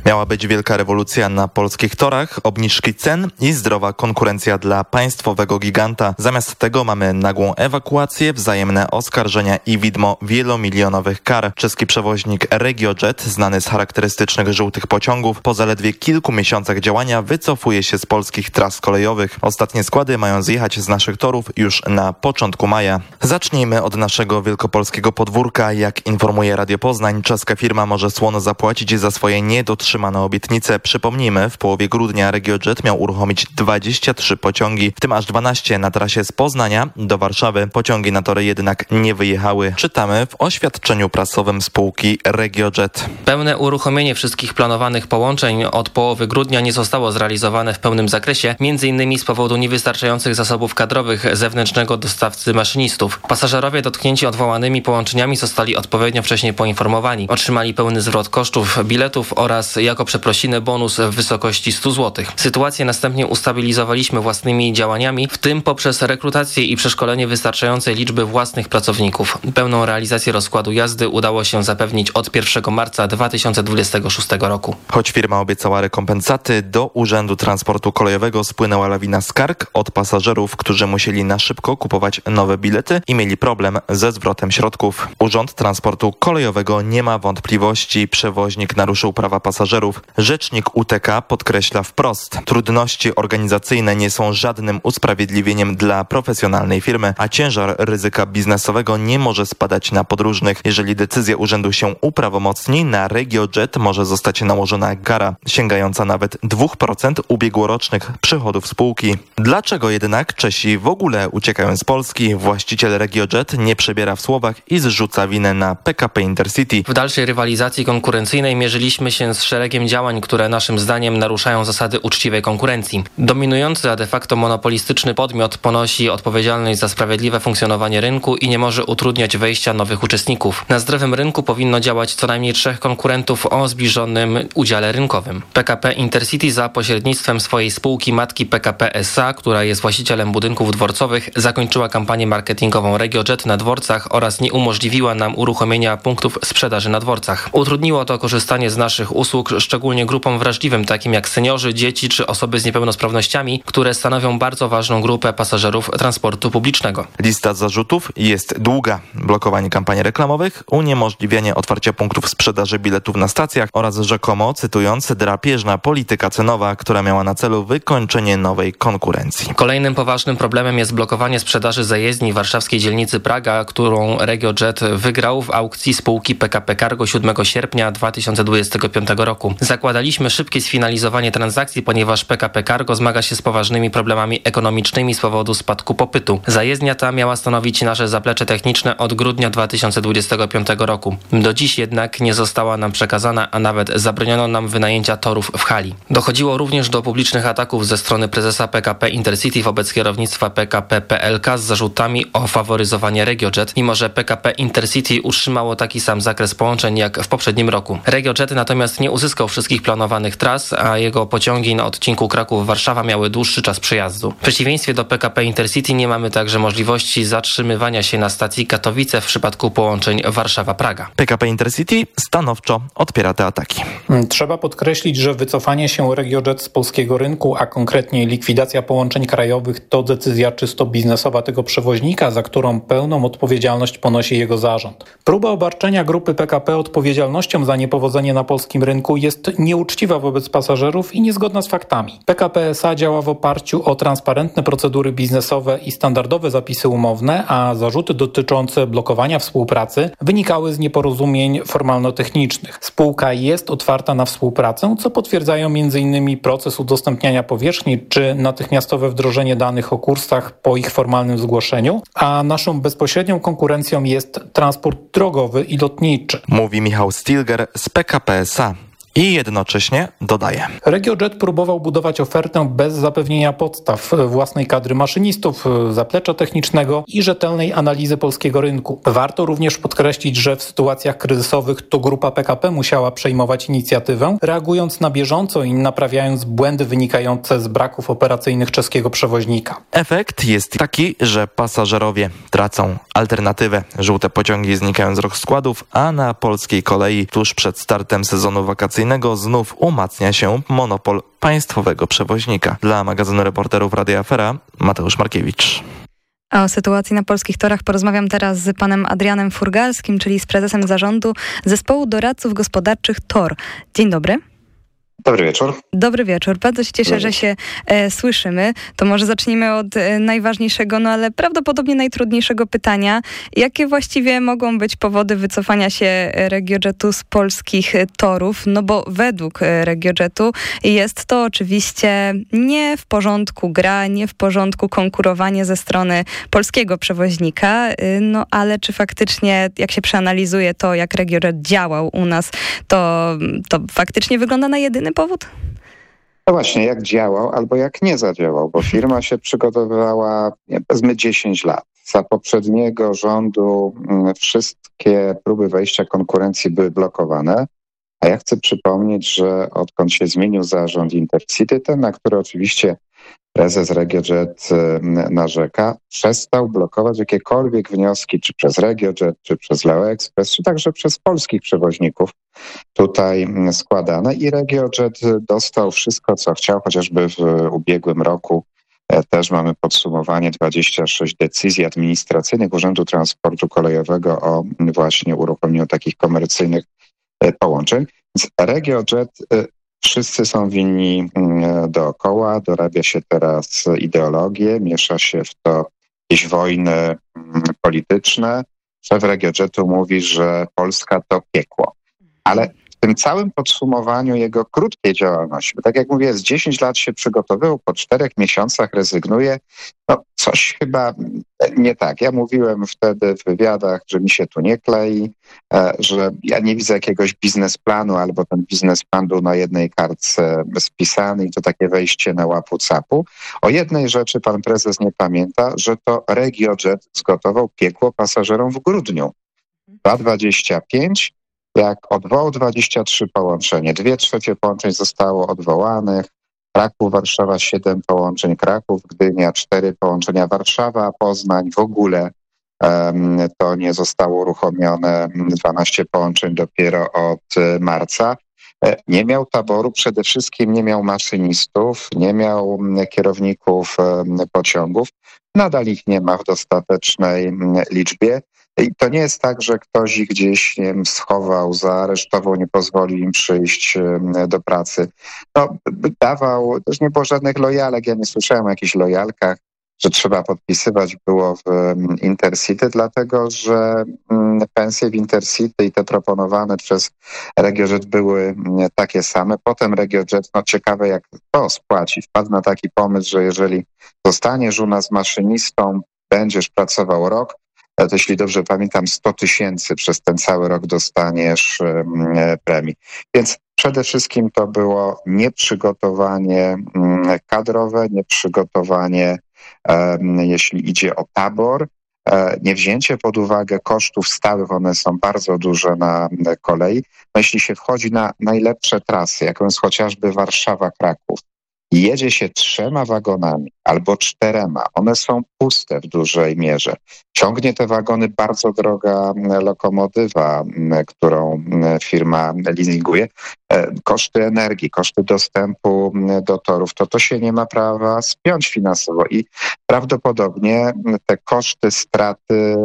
Miała być wielka rewolucja na polskich torach, obniżki cen i zdrowa konkurencja dla państwowego giganta. Zamiast tego mamy nagłą ewakuację, wzajemne oskarżenia i widmo wielomilionowych kar. Czeski przewoźnik RegioJet, znany z charakterystycznych żółtych pociągów, po zaledwie kilku miesiącach działania wycofuje się z polskich tras kolejowych. Ostatnie składy mają zjechać z naszych torów już na początku maja. Zacznijmy od naszego wielkopolskiego podwórka. Jak informuje Radio Poznań, czeska firma może słono zapłacić za swoje niedotrzymane dotrzymano obietnicę. Przypomnijmy, w połowie grudnia RegioJet miał uruchomić 23 pociągi, w tym aż 12 na trasie z Poznania do Warszawy. Pociągi na tory jednak nie wyjechały. Czytamy w oświadczeniu prasowym spółki RegioJet. Pełne uruchomienie wszystkich planowanych połączeń od połowy grudnia nie zostało zrealizowane w pełnym zakresie, m.in. z powodu niewystarczających zasobów kadrowych zewnętrznego dostawcy maszynistów. Pasażerowie dotknięci odwołanymi połączeniami zostali odpowiednio wcześniej poinformowani. Otrzymali pełny zwrot kosztów biletów oraz jako przeprosiny bonus w wysokości 100 zł. Sytuację następnie ustabilizowaliśmy własnymi działaniami, w tym poprzez rekrutację i przeszkolenie wystarczającej liczby własnych pracowników. Pełną realizację rozkładu jazdy udało się zapewnić od 1 marca 2026 roku. Choć firma obiecała rekompensaty, do Urzędu Transportu Kolejowego spłynęła lawina skarg od pasażerów, którzy musieli na szybko kupować nowe bilety i mieli problem ze zwrotem środków. Urząd Transportu Kolejowego nie ma wątpliwości, przewoźnik naruszył prawa pasażerów pasażerów. Rzecznik UTK podkreśla wprost, trudności organizacyjne nie są żadnym usprawiedliwieniem dla profesjonalnej firmy, a ciężar ryzyka biznesowego nie może spadać na podróżnych. Jeżeli decyzja urzędu się uprawomocni, na RegioJet może zostać nałożona kara sięgająca nawet 2% ubiegłorocznych przychodów spółki. Dlaczego jednak Czesi w ogóle uciekają z Polski? Właściciel RegioJet nie przebiera w słowach i zrzuca winę na PKP Intercity. W dalszej rywalizacji konkurencyjnej mierzyliśmy się z szeregiem działań, które naszym zdaniem naruszają zasady uczciwej konkurencji. Dominujący, a de facto monopolistyczny podmiot ponosi odpowiedzialność za sprawiedliwe funkcjonowanie rynku i nie może utrudniać wejścia nowych uczestników. Na zdrowym rynku powinno działać co najmniej trzech konkurentów o zbliżonym udziale rynkowym. PKP Intercity za pośrednictwem swojej spółki matki PKP SA, która jest właścicielem budynków dworcowych, zakończyła kampanię marketingową RegioJet na dworcach oraz nie umożliwiła nam uruchomienia punktów sprzedaży na dworcach. Utrudniło to korzystanie z naszych usług usług, szczególnie grupom wrażliwym, takim jak seniorzy, dzieci czy osoby z niepełnosprawnościami, które stanowią bardzo ważną grupę pasażerów transportu publicznego. Lista zarzutów jest długa. Blokowanie kampanii reklamowych, uniemożliwienie otwarcia punktów sprzedaży biletów na stacjach oraz rzekomo, cytując, drapieżna polityka cenowa, która miała na celu wykończenie nowej konkurencji. Kolejnym poważnym problemem jest blokowanie sprzedaży zajezdni warszawskiej dzielnicy Praga, którą RegioJet wygrał w aukcji spółki PKP Cargo 7 sierpnia 2025 roku. Zakładaliśmy szybkie sfinalizowanie transakcji, ponieważ PKP Cargo zmaga się z poważnymi problemami ekonomicznymi z powodu spadku popytu. Zajezdnia ta miała stanowić nasze zaplecze techniczne od grudnia 2025 roku. Do dziś jednak nie została nam przekazana, a nawet zabroniono nam wynajęcia torów w hali. Dochodziło również do publicznych ataków ze strony prezesa PKP Intercity wobec kierownictwa PKP PLK z zarzutami o faworyzowanie RegioJet, mimo że PKP Intercity utrzymało taki sam zakres połączeń jak w poprzednim roku. RegioJet natomiast nie nie uzyskał wszystkich planowanych tras, a jego pociągi na odcinku Kraków-Warszawa miały dłuższy czas przejazdu. W przeciwieństwie do PKP Intercity nie mamy także możliwości zatrzymywania się na stacji Katowice w przypadku połączeń Warszawa-Praga. PKP Intercity stanowczo odpiera te ataki. Trzeba podkreślić, że wycofanie się RegioJet z polskiego rynku, a konkretnie likwidacja połączeń krajowych to decyzja czysto biznesowa tego przewoźnika, za którą pełną odpowiedzialność ponosi jego zarząd. Próba obarczenia grupy PKP odpowiedzialnością za niepowodzenie na polskim rynku rynku jest nieuczciwa wobec pasażerów i niezgodna z faktami. PKP SA działa w oparciu o transparentne procedury biznesowe i standardowe zapisy umowne, a zarzuty dotyczące blokowania współpracy wynikały z nieporozumień formalno-technicznych. Spółka jest otwarta na współpracę, co potwierdzają m.in. proces udostępniania powierzchni czy natychmiastowe wdrożenie danych o kursach po ich formalnym zgłoszeniu, a naszą bezpośrednią konkurencją jest transport drogowy i lotniczy. Mówi Michał Stilger z PKP SA. I jednocześnie dodaje. RegioJet próbował budować ofertę bez zapewnienia podstaw własnej kadry maszynistów, zaplecza technicznego i rzetelnej analizy polskiego rynku. Warto również podkreślić, że w sytuacjach kryzysowych to grupa PKP musiała przejmować inicjatywę, reagując na bieżąco i naprawiając błędy wynikające z braków operacyjnych czeskiego przewoźnika. Efekt jest taki, że pasażerowie tracą alternatywę. Żółte pociągi znikają z rozkładów, a na polskiej kolei tuż przed startem sezonu wakacyjnego znów umacnia się monopol państwowego przewoźnika. Dla magazynu reporterów Radia Afera Mateusz Markiewicz. A o sytuacji na polskich torach porozmawiam teraz z panem Adrianem Furgalskim, czyli z prezesem zarządu Zespołu Doradców Gospodarczych TOR. Dzień dobry. Dobry wieczór. Dobry wieczór. Bardzo się cieszę, że się e, słyszymy. To może zacznijmy od e, najważniejszego, no ale prawdopodobnie najtrudniejszego pytania. Jakie właściwie mogą być powody wycofania się RegioJetu z polskich torów? No bo według e, RegioJetu jest to oczywiście nie w porządku gra, nie w porządku konkurowanie ze strony polskiego przewoźnika. E, no ale czy faktycznie, jak się przeanalizuje to, jak RegioJet działał u nas, to, to faktycznie wygląda na jedyny powód? No właśnie, jak działał albo jak nie zadziałał, bo firma się przygotowywała powiedzmy 10 lat. Za poprzedniego rządu mm, wszystkie próby wejścia konkurencji były blokowane. A ja chcę przypomnieć, że odkąd się zmienił zarząd Intercity, ten, na który oczywiście prezes RegioJet narzeka, przestał blokować jakiekolwiek wnioski, czy przez RegioJet, czy przez Leo Express, czy także przez polskich przewoźników tutaj składane. I RegioJet dostał wszystko, co chciał, chociażby w ubiegłym roku też mamy podsumowanie 26 decyzji administracyjnych Urzędu Transportu Kolejowego o właśnie uruchomieniu takich komercyjnych połączeń. Więc RegioJet Wszyscy są winni mm, dookoła, dorabia się teraz ideologię, miesza się w to jakieś wojny mm, polityczne. Szef RegioJetu mówi, że Polska to piekło. Ale tym całym podsumowaniu jego krótkiej działalności, bo tak jak mówię, z 10 lat się przygotowywał, po czterech miesiącach rezygnuje, no coś chyba nie tak. Ja mówiłem wtedy w wywiadach, że mi się tu nie klei, e, że ja nie widzę jakiegoś biznesplanu, albo ten biznesplan był na jednej kartce spisany i to takie wejście na łapu capu. O jednej rzeczy pan prezes nie pamięta, że to RegioJet zgotował piekło pasażerom w grudniu. 2,25 jak odwołał 23 połączenie, dwie trzecie połączeń zostało odwołanych, Kraków, Warszawa 7 połączeń, Kraków, Gdynia 4 połączenia, Warszawa, Poznań w ogóle um, to nie zostało uruchomione, 12 połączeń dopiero od e, marca. E, nie miał taboru, przede wszystkim nie miał maszynistów, nie miał kierowników pociągów. Nadal ich nie ma w dostatecznej liczbie. I to nie jest tak, że ktoś ich gdzieś nie wiem, schował, zaaresztował, nie pozwolił im przyjść do pracy. No, dawał, też nie było żadnych lojalek, ja nie słyszałem o jakichś lojalkach, że trzeba podpisywać było w Intercity, dlatego że pensje w Intercity i te proponowane przez RegioJet były takie same. Potem RegioJet, no ciekawe jak to spłaci, wpadł na taki pomysł, że jeżeli zostaniesz u nas maszynistą, będziesz pracował rok, jeśli dobrze pamiętam, 100 tysięcy przez ten cały rok dostaniesz e, premii. Więc przede wszystkim to było nieprzygotowanie kadrowe, nieprzygotowanie, jeśli idzie o tabor, e, niewzięcie pod uwagę kosztów stałych, one są bardzo duże na kolei. No jeśli się wchodzi na najlepsze trasy, jaką jest chociażby Warszawa-Kraków, jedzie się trzema wagonami albo czterema, one są puste w dużej mierze. Ciągnie te wagony bardzo droga lokomotywa, którą firma leasinguje. E, koszty energii, koszty dostępu do torów, to to się nie ma prawa spiąć finansowo i prawdopodobnie te koszty straty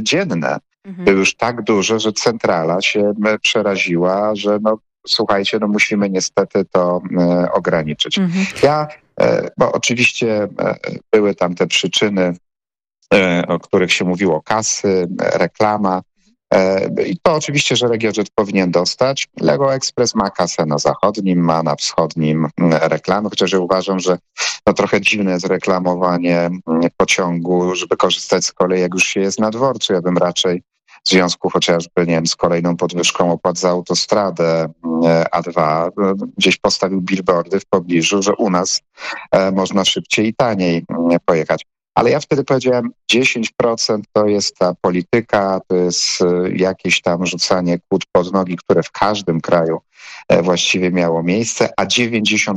dzienne mhm. były już tak duże, że centrala się przeraziła, że no, słuchajcie, no musimy niestety to e, ograniczyć. Mhm. Ja, e, bo oczywiście e, były tam te przyczyny, o których się mówiło, kasy, reklama, i to oczywiście, że RegioJet powinien dostać. Lego Express ma kasę na zachodnim, ma na wschodnim reklamy, chociaż ja uważam, że no trochę dziwne jest reklamowanie pociągu, żeby korzystać z kolei, jak już się jest na dworcu. Ja bym raczej w związku chociażby, nie wiem, z kolejną podwyżką opłat za autostradę A2, gdzieś postawił billboardy w pobliżu, że u nas można szybciej i taniej pojechać. Ale ja wtedy powiedziałem, 10% to jest ta polityka, to jest jakieś tam rzucanie kłód pod nogi, które w każdym kraju właściwie miało miejsce, a 90%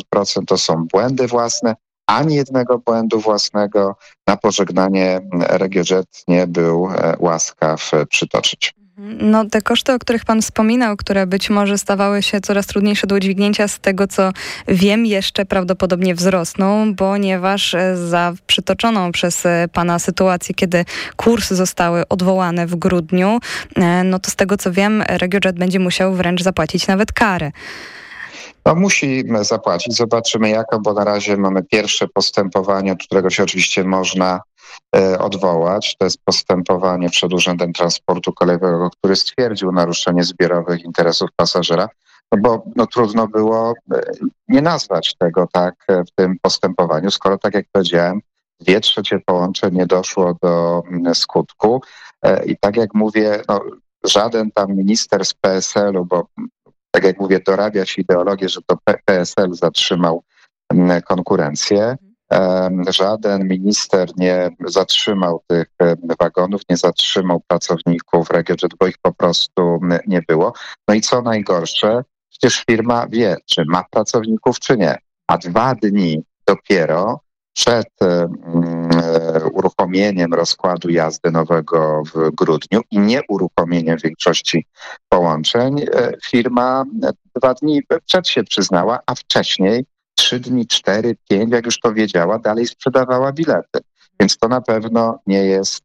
to są błędy własne, ani jednego błędu własnego na pożegnanie RegioJet nie był e, łaskaw przytoczyć. No, te koszty, o których Pan wspominał, które być może stawały się coraz trudniejsze do udźwignięcia, z tego co wiem, jeszcze prawdopodobnie wzrosną, ponieważ e, za przytoczoną przez e, Pana sytuację, kiedy kursy zostały odwołane w grudniu, no to z tego co wiem, RegioJet będzie musiał wręcz zapłacić nawet karę. No musi zapłacić. Zobaczymy jaką, bo na razie mamy pierwsze postępowanie, od którego się oczywiście można e, odwołać. To jest postępowanie przed Urzędem Transportu Kolejowego, który stwierdził naruszenie zbiorowych interesów pasażera. No bo no, trudno było e, nie nazwać tego tak e, w tym postępowaniu, skoro tak jak powiedziałem, dwie trzecie połączeń nie doszło do skutku. I tak jak mówię, no, żaden tam minister z PSL-u, bo tak jak mówię, dorabia się ideologię, że to PSL zatrzymał mm, konkurencję. Żaden minister nie zatrzymał tych wagonów, nie zatrzymał pracowników RegioJet, bo ich po prostu nie było. No i co najgorsze, przecież firma wie, czy ma pracowników, czy nie. A dwa dni dopiero przed uruchomieniem rozkładu jazdy nowego w grudniu i nie uruchomieniem większości połączeń, e, firma dwa dni przed się przyznała, a wcześniej trzy dni, cztery, pięć, jak już powiedziała, dalej sprzedawała bilety. Więc to na pewno nie jest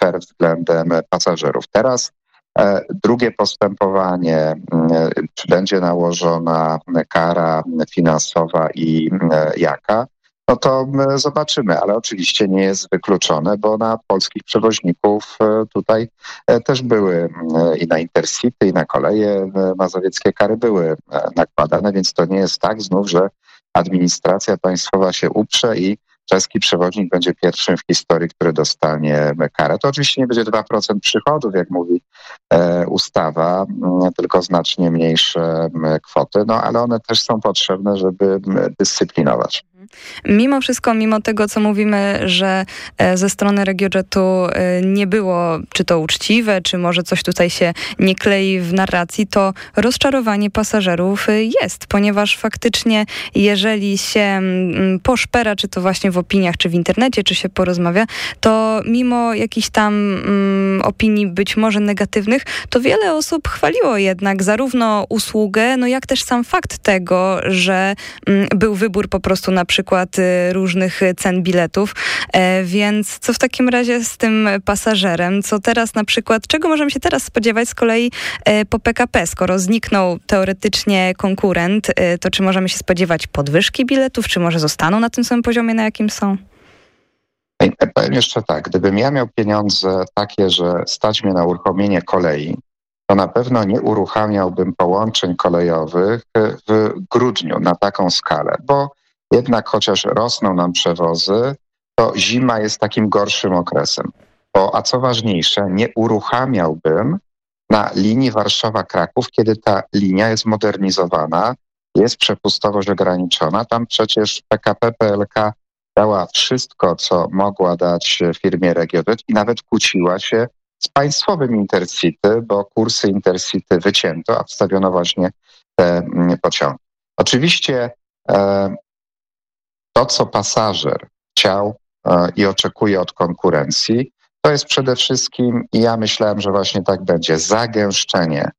fair względem pasażerów. Teraz e, Drugie postępowanie, czy będzie nałożona kara finansowa i jaka? No to zobaczymy, ale oczywiście nie jest wykluczone, bo na polskich przewoźników e, tutaj e, też były i na Intercity, i na koleje mazowieckie kary były e, nakładane, więc to nie jest tak znów, że administracja państwowa się uprze i czeski przewoźnik będzie pierwszym w historii, który dostanie karę. To oczywiście nie będzie 2% przychodów, jak mówi ustawa, tylko znacznie mniejsze kwoty, no ale one też są potrzebne, żeby dyscyplinować. Mimo wszystko, mimo tego, co mówimy, że e, ze strony RegioJetu e, nie było, czy to uczciwe, czy może coś tutaj się nie klei w narracji, to rozczarowanie pasażerów e, jest, ponieważ faktycznie, jeżeli się mm, poszpera, czy to właśnie w opiniach, czy w internecie, czy się porozmawia, to mimo jakichś tam mm, opinii być może negatywnych, to wiele osób chwaliło jednak zarówno usługę, no jak też sam fakt tego, że mm, był wybór po prostu na przykład y, różnych cen biletów. E, więc co w takim razie z tym pasażerem? Co teraz na przykład, czego możemy się teraz spodziewać z kolei e, po PKP? Skoro zniknął teoretycznie konkurent, e, to czy możemy się spodziewać podwyżki biletów, czy może zostaną na tym samym poziomie, na jakim są? Powiem jeszcze tak, gdybym ja miał pieniądze takie, że stać mnie na uruchomienie kolei, to na pewno nie uruchamiałbym połączeń kolejowych w grudniu na taką skalę, bo jednak chociaż rosną nam przewozy, to zima jest takim gorszym okresem. Bo, a co ważniejsze, nie uruchamiałbym na linii Warszawa-Kraków, kiedy ta linia jest modernizowana, jest przepustowość ograniczona. Tam przecież PKP PLK dała wszystko, co mogła dać firmie RegioJet i nawet kłóciła się z państwowym Intercity, bo kursy Intercity wycięto, a wstawiono właśnie te mm, pociągi. Oczywiście e, to, co pasażer chciał e, i oczekuje od konkurencji, to jest przede wszystkim, i ja myślałem, że właśnie tak będzie, zagęszczenie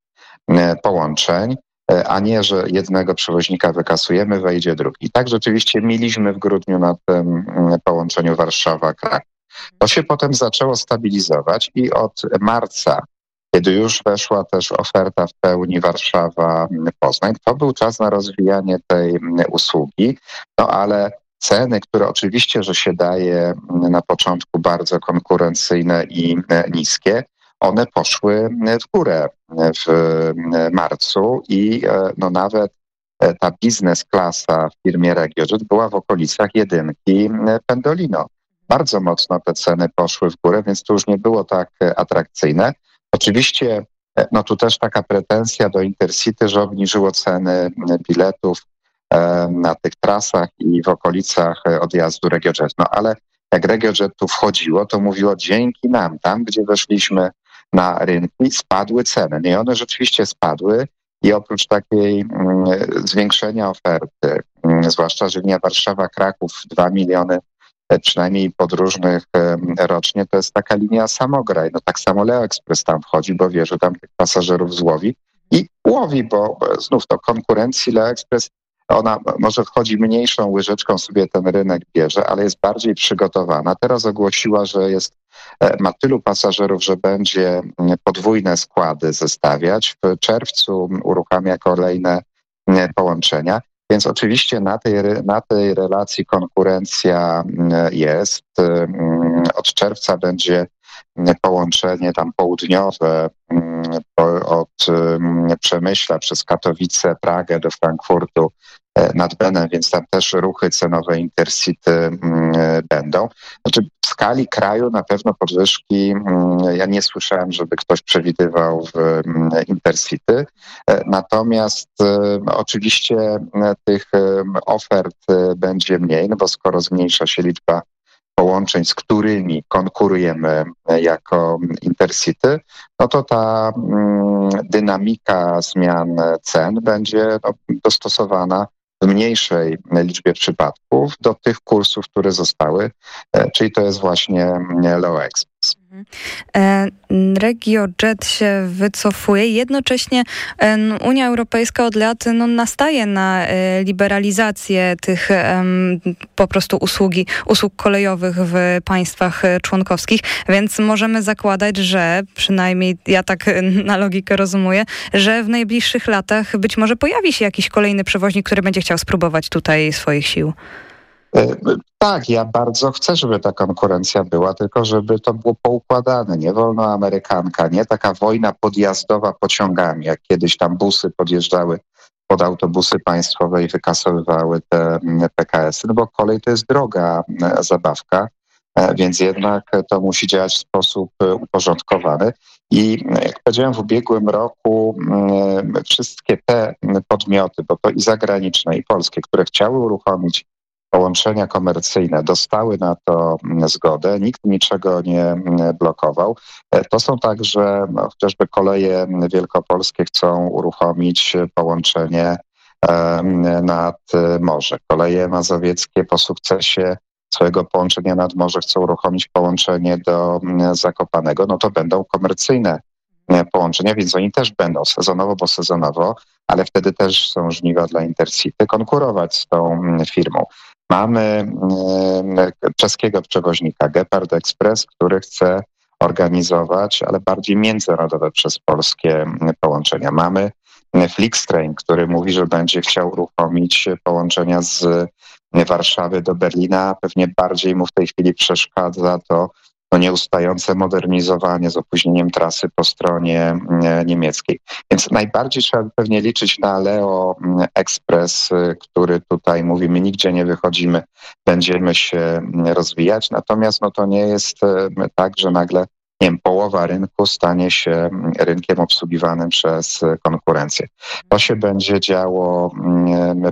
e, połączeń, e, a nie, że jednego przewoźnika wykasujemy, wejdzie drugi. Tak rzeczywiście mieliśmy w grudniu na tym połączeniu Warszawa-Kraków. To się potem zaczęło stabilizować i od marca, kiedy już weszła też oferta w pełni Warszawa-Poznań, to był czas na rozwijanie tej usługi, no ale ceny, które oczywiście, że się daje na początku bardzo konkurencyjne i e, niskie, one poszły w górę w marcu i e, no nawet e, ta biznes klasa w firmie RegioJet była w okolicach jedynki Pendolino. Bardzo mocno te ceny poszły w górę, więc to już nie było tak atrakcyjne. Oczywiście no tu też taka pretensja do Intercity, że obniżyło ceny biletów na tych trasach i w okolicach odjazdu RegioJet. No ale jak RegioJet tu wchodziło, to mówiło dzięki nam, tam gdzie weszliśmy na rynki, spadły ceny. No I one rzeczywiście spadły i oprócz takiej mm, zwiększenia oferty, mm, zwłaszcza, że linia Warszawa-Kraków 2 miliony e, przynajmniej podróżnych rocznie, to jest taka linia samograj. No tak samo Leo Express tam wchodzi, bo wie, że tam tych pasażerów złowi i łowi, bo znów to konkurencji Leo Express ona może wchodzi mniejszą łyżeczką, sobie ten rynek bierze, ale jest bardziej przygotowana. Teraz ogłosiła, że jest, e, ma tylu pasażerów, że będzie podwójne składy zestawiać. W czerwcu uruchamia kolejne połączenia. Więc oczywiście na tej, na tej relacji konkurencja jest. Od czerwca będzie połączenie tam południowe od Przemyśla przez Katowice, Pragę do Frankfurtu e, nad Benem, więc tam też ruchy cenowe Intercity będą. Znaczy w skali kraju na pewno podwyżki, ja nie słyszałem, żeby ktoś przewidywał w Intercity, e, natomiast e, oczywiście tych ofert będzie mniej, no bo skoro zmniejsza się liczba połączeń, z którymi konkurujemy jako Intercity, no to ta mm, dynamika zmian cen będzie no, dostosowana w mniejszej liczbie przypadków do tych kursów, które zostały, e, czyli to jest właśnie mm, low express. E, RegioJet się wycofuje. Jednocześnie e, Unia Europejska od lat no, nastaje na e, liberalizację tych po prostu usługi, usług kolejowych w państwach członkowskich, więc możemy zakładać, że przynajmniej ja tak na logikę rozumuję, że w najbliższych latach być może pojawi się jakiś kolejny przewoźnik, który będzie chciał spróbować tutaj swoich sił. E, tak, ja bardzo chcę, żeby ta konkurencja była, tylko żeby to było poukładane. Nie wolno Amerykanka, nie taka wojna podjazdowa pociągami, jak kiedyś tam busy podjeżdżały pod autobusy państwowe i wykasowywały te PKS-y, no bo kolej to jest droga zabawka, e, więc jednak to musi działać w sposób uporządkowany. I jak powiedziałem, w ubiegłym roku wszystkie te podmioty, bo to i zagraniczne, i polskie, które chciały uruchomić połączenia komercyjne dostały na to mm, zgodę, nikt niczego nie mm, blokował. E, to są także no, chociażby koleje wielkopolskie chcą uruchomić połączenie nad morze. Koleje mazowieckie po sukcesie swojego połączenia nad morze chcą uruchomić połączenie do mm, Zakopanego, no to będą komercyjne połączenia, więc oni też będą sezonowo, bo sezonowo, ale wtedy też są żniwa dla Intercity, konkurować z tą firmą. Mamy czeskiego przewoźnika Gepard Express, który chce organizować, ale bardziej międzynarodowe przez polskie połączenia. Mamy Flixtrain, który mówi, że będzie chciał uruchomić połączenia z Warszawy do Berlina. Pewnie bardziej mu w tej chwili przeszkadza to no nieustające modernizowanie z opóźnieniem trasy po stronie mm, niemieckiej. Więc najbardziej trzeba pewnie liczyć na Leo mm, Express, y, który tutaj mówi, my nigdzie nie wychodzimy, będziemy się mm, rozwijać. Natomiast no to nie jest y, tak, że nagle nie wiem, połowa rynku stanie się rynkiem obsługiwanym przez y, konkurencję. To się będzie działo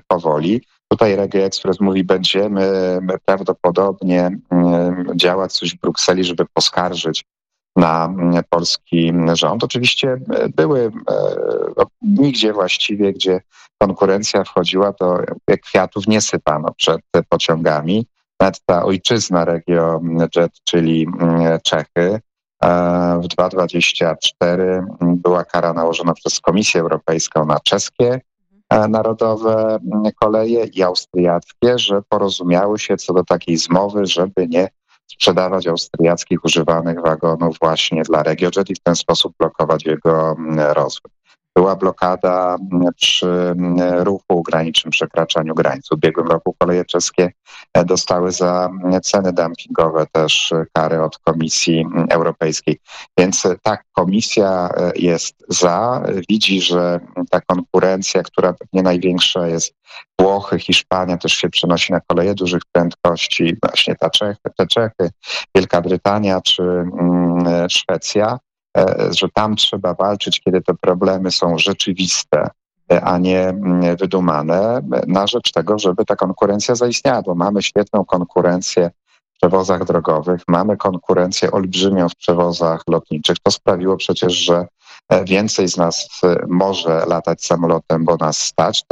powoli. Tutaj Reggae Express mówi, będziemy prawdopodobnie mm, działać coś w Brukseli, żeby poskarżyć na mm, polski rząd. Oczywiście e, były e, no, nigdzie właściwie, gdzie konkurencja wchodziła, to kwiatów nie sypano przed pociągami. Nawet ta ojczyzna RegioJet, czyli mm, Czechy, e, w 2024 była kara nałożona przez Komisję Europejską na czeskie narodowe koleje i austriackie, że porozumiały się co do takiej zmowy, żeby nie sprzedawać austriackich używanych wagonów właśnie dla RegioJet i w ten sposób blokować jego rozwój. Była blokada przy ruchu granicznym, przekraczaniu granic. W ubiegłym roku koleje czeskie e, dostały za ceny dumpingowe też kary od Komisji Europejskiej. Więc e, tak, Komisja e, jest za, widzi, że ta konkurencja, która pewnie największa jest Włochy, Hiszpania, też się przenosi na koleje dużych prędkości, właśnie ta Czechy, te Czechy, Wielka Brytania czy Szwecja że tam trzeba walczyć, kiedy te problemy są rzeczywiste, a nie mm, wydumane, na rzecz tego, żeby ta konkurencja zaistniała, bo mamy świetną konkurencję w przewozach drogowych, mamy konkurencję olbrzymią w przewozach lotniczych. To sprawiło przecież, że e, więcej z nas e, może latać samolotem, bo nas stać.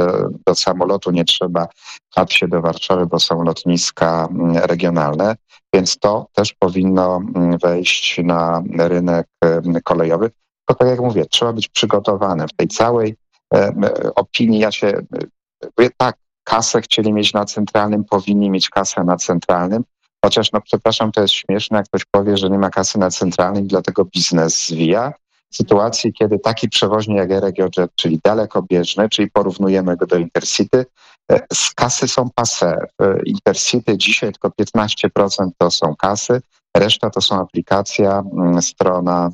Do samolotu nie trzeba pchać się do Warszawy, bo są lotniska mm, regionalne, więc to też powinno mm, wejść na rynek kolejowy. To tak jak mówię, trzeba być przygotowane w tej całej opinii. Ja się mówię tak, kasę chcieli mieć na centralnym, powinni mieć kasę na centralnym. Chociaż, no przepraszam, to jest śmieszne, jak ktoś powie, że nie ma kasy na centralnym, dlatego biznes zwija. W sytuacji, kiedy taki przewoźnik jak RegioJet, czyli dalekobieżny, czyli porównujemy go do Intercity, e, kasy są pase. Intercity dzisiaj tylko 15% to są kasy, reszta to są aplikacja, mm, strona,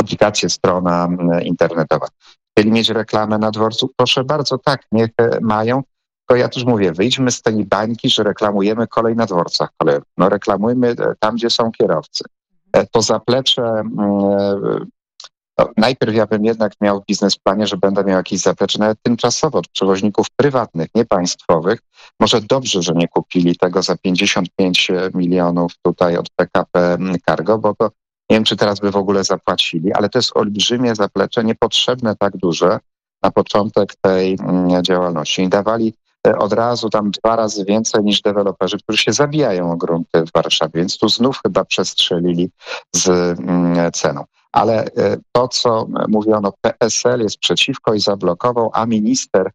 aplikacje, strona mm, internetowa. Chcieli mieć reklamę na dworcu? Proszę bardzo, tak, niech e, mają. To ja też mówię, wyjdźmy z tej bańki, że reklamujemy kolej na dworcach kolejowych. No reklamujmy e, tam, gdzie są kierowcy. E, to zaplecze, mm, no, najpierw ja bym jednak miał w biznesplanie, że będę miał jakieś zaplecze tymczasowo od przewoźników prywatnych, nie państwowych. Może dobrze, że nie kupili tego za 55 milionów tutaj od PKP Cargo, bo to nie wiem, czy teraz by w ogóle zapłacili, ale to jest olbrzymie zaplecze, niepotrzebne tak duże na początek tej mm, działalności. I dawali e, od razu tam dwa razy więcej niż deweloperzy, którzy się zabijają o grunty w Warszawie, więc tu znów chyba przestrzelili z mm, ceną. Ale e, to, co mówiono, PSL jest przeciwko i zablokował, a minister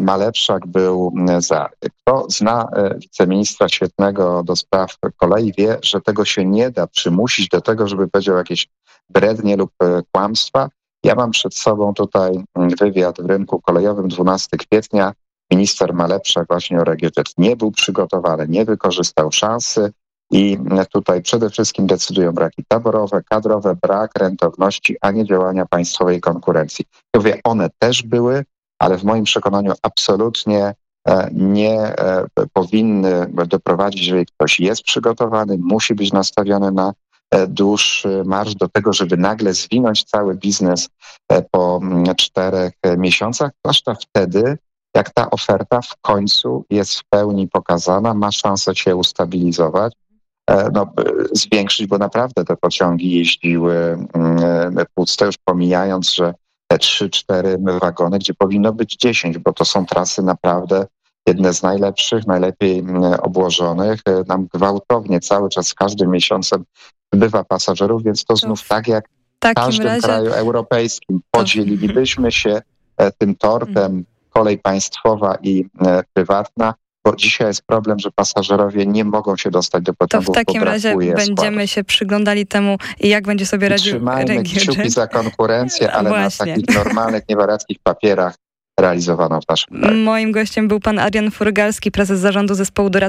Malepszak był za. Kto zna e, wiceministra świetnego do spraw kolei, wie, że tego się nie da przymusić do tego, żeby powiedział jakieś brednie lub e, kłamstwa. Ja mam przed sobą tutaj wywiad w rynku kolejowym 12 kwietnia. Minister Malepszak właśnie o RegioJet nie był przygotowany, nie wykorzystał szansy i tutaj przede wszystkim decydują braki taborowe, kadrowe, brak rentowności, a nie działania państwowej konkurencji. Mówię, one też były, ale w moim przekonaniu absolutnie e, nie e, powinny doprowadzić, jeżeli ktoś jest przygotowany, musi być nastawiony na e, dłuższy marsz do tego, żeby nagle zwinąć cały biznes po mm, czterech miesiącach, zwłaszcza wtedy, jak ta oferta w końcu jest w pełni pokazana, ma szansę się ustabilizować, no, zwiększyć, bo naprawdę te pociągi jeździły mm, puste, już pomijając, że te 3-4 wagony, gdzie powinno być 10, bo to są trasy naprawdę jedne z najlepszych, najlepiej mm, obłożonych. E, nam gwałtownie cały czas, z każdym miesiącem bywa pasażerów, więc to znów tak jak w każdym razie... kraju europejskim. podzielilibyśmy się e, tym tortem kolej państwowa i e, prywatna, bo dzisiaj jest problem, że pasażerowie nie mogą się dostać do pociągów. To w takim razie będziemy się przyglądali temu, jak będzie sobie radził Trzymajmy kciuki za konkurencję, ale Właśnie. na takich normalnych, niewarackich papierach realizowano w naszym kraju. Moim gościem był pan Adrian Furgalski, prezes zarządu zespołu doradców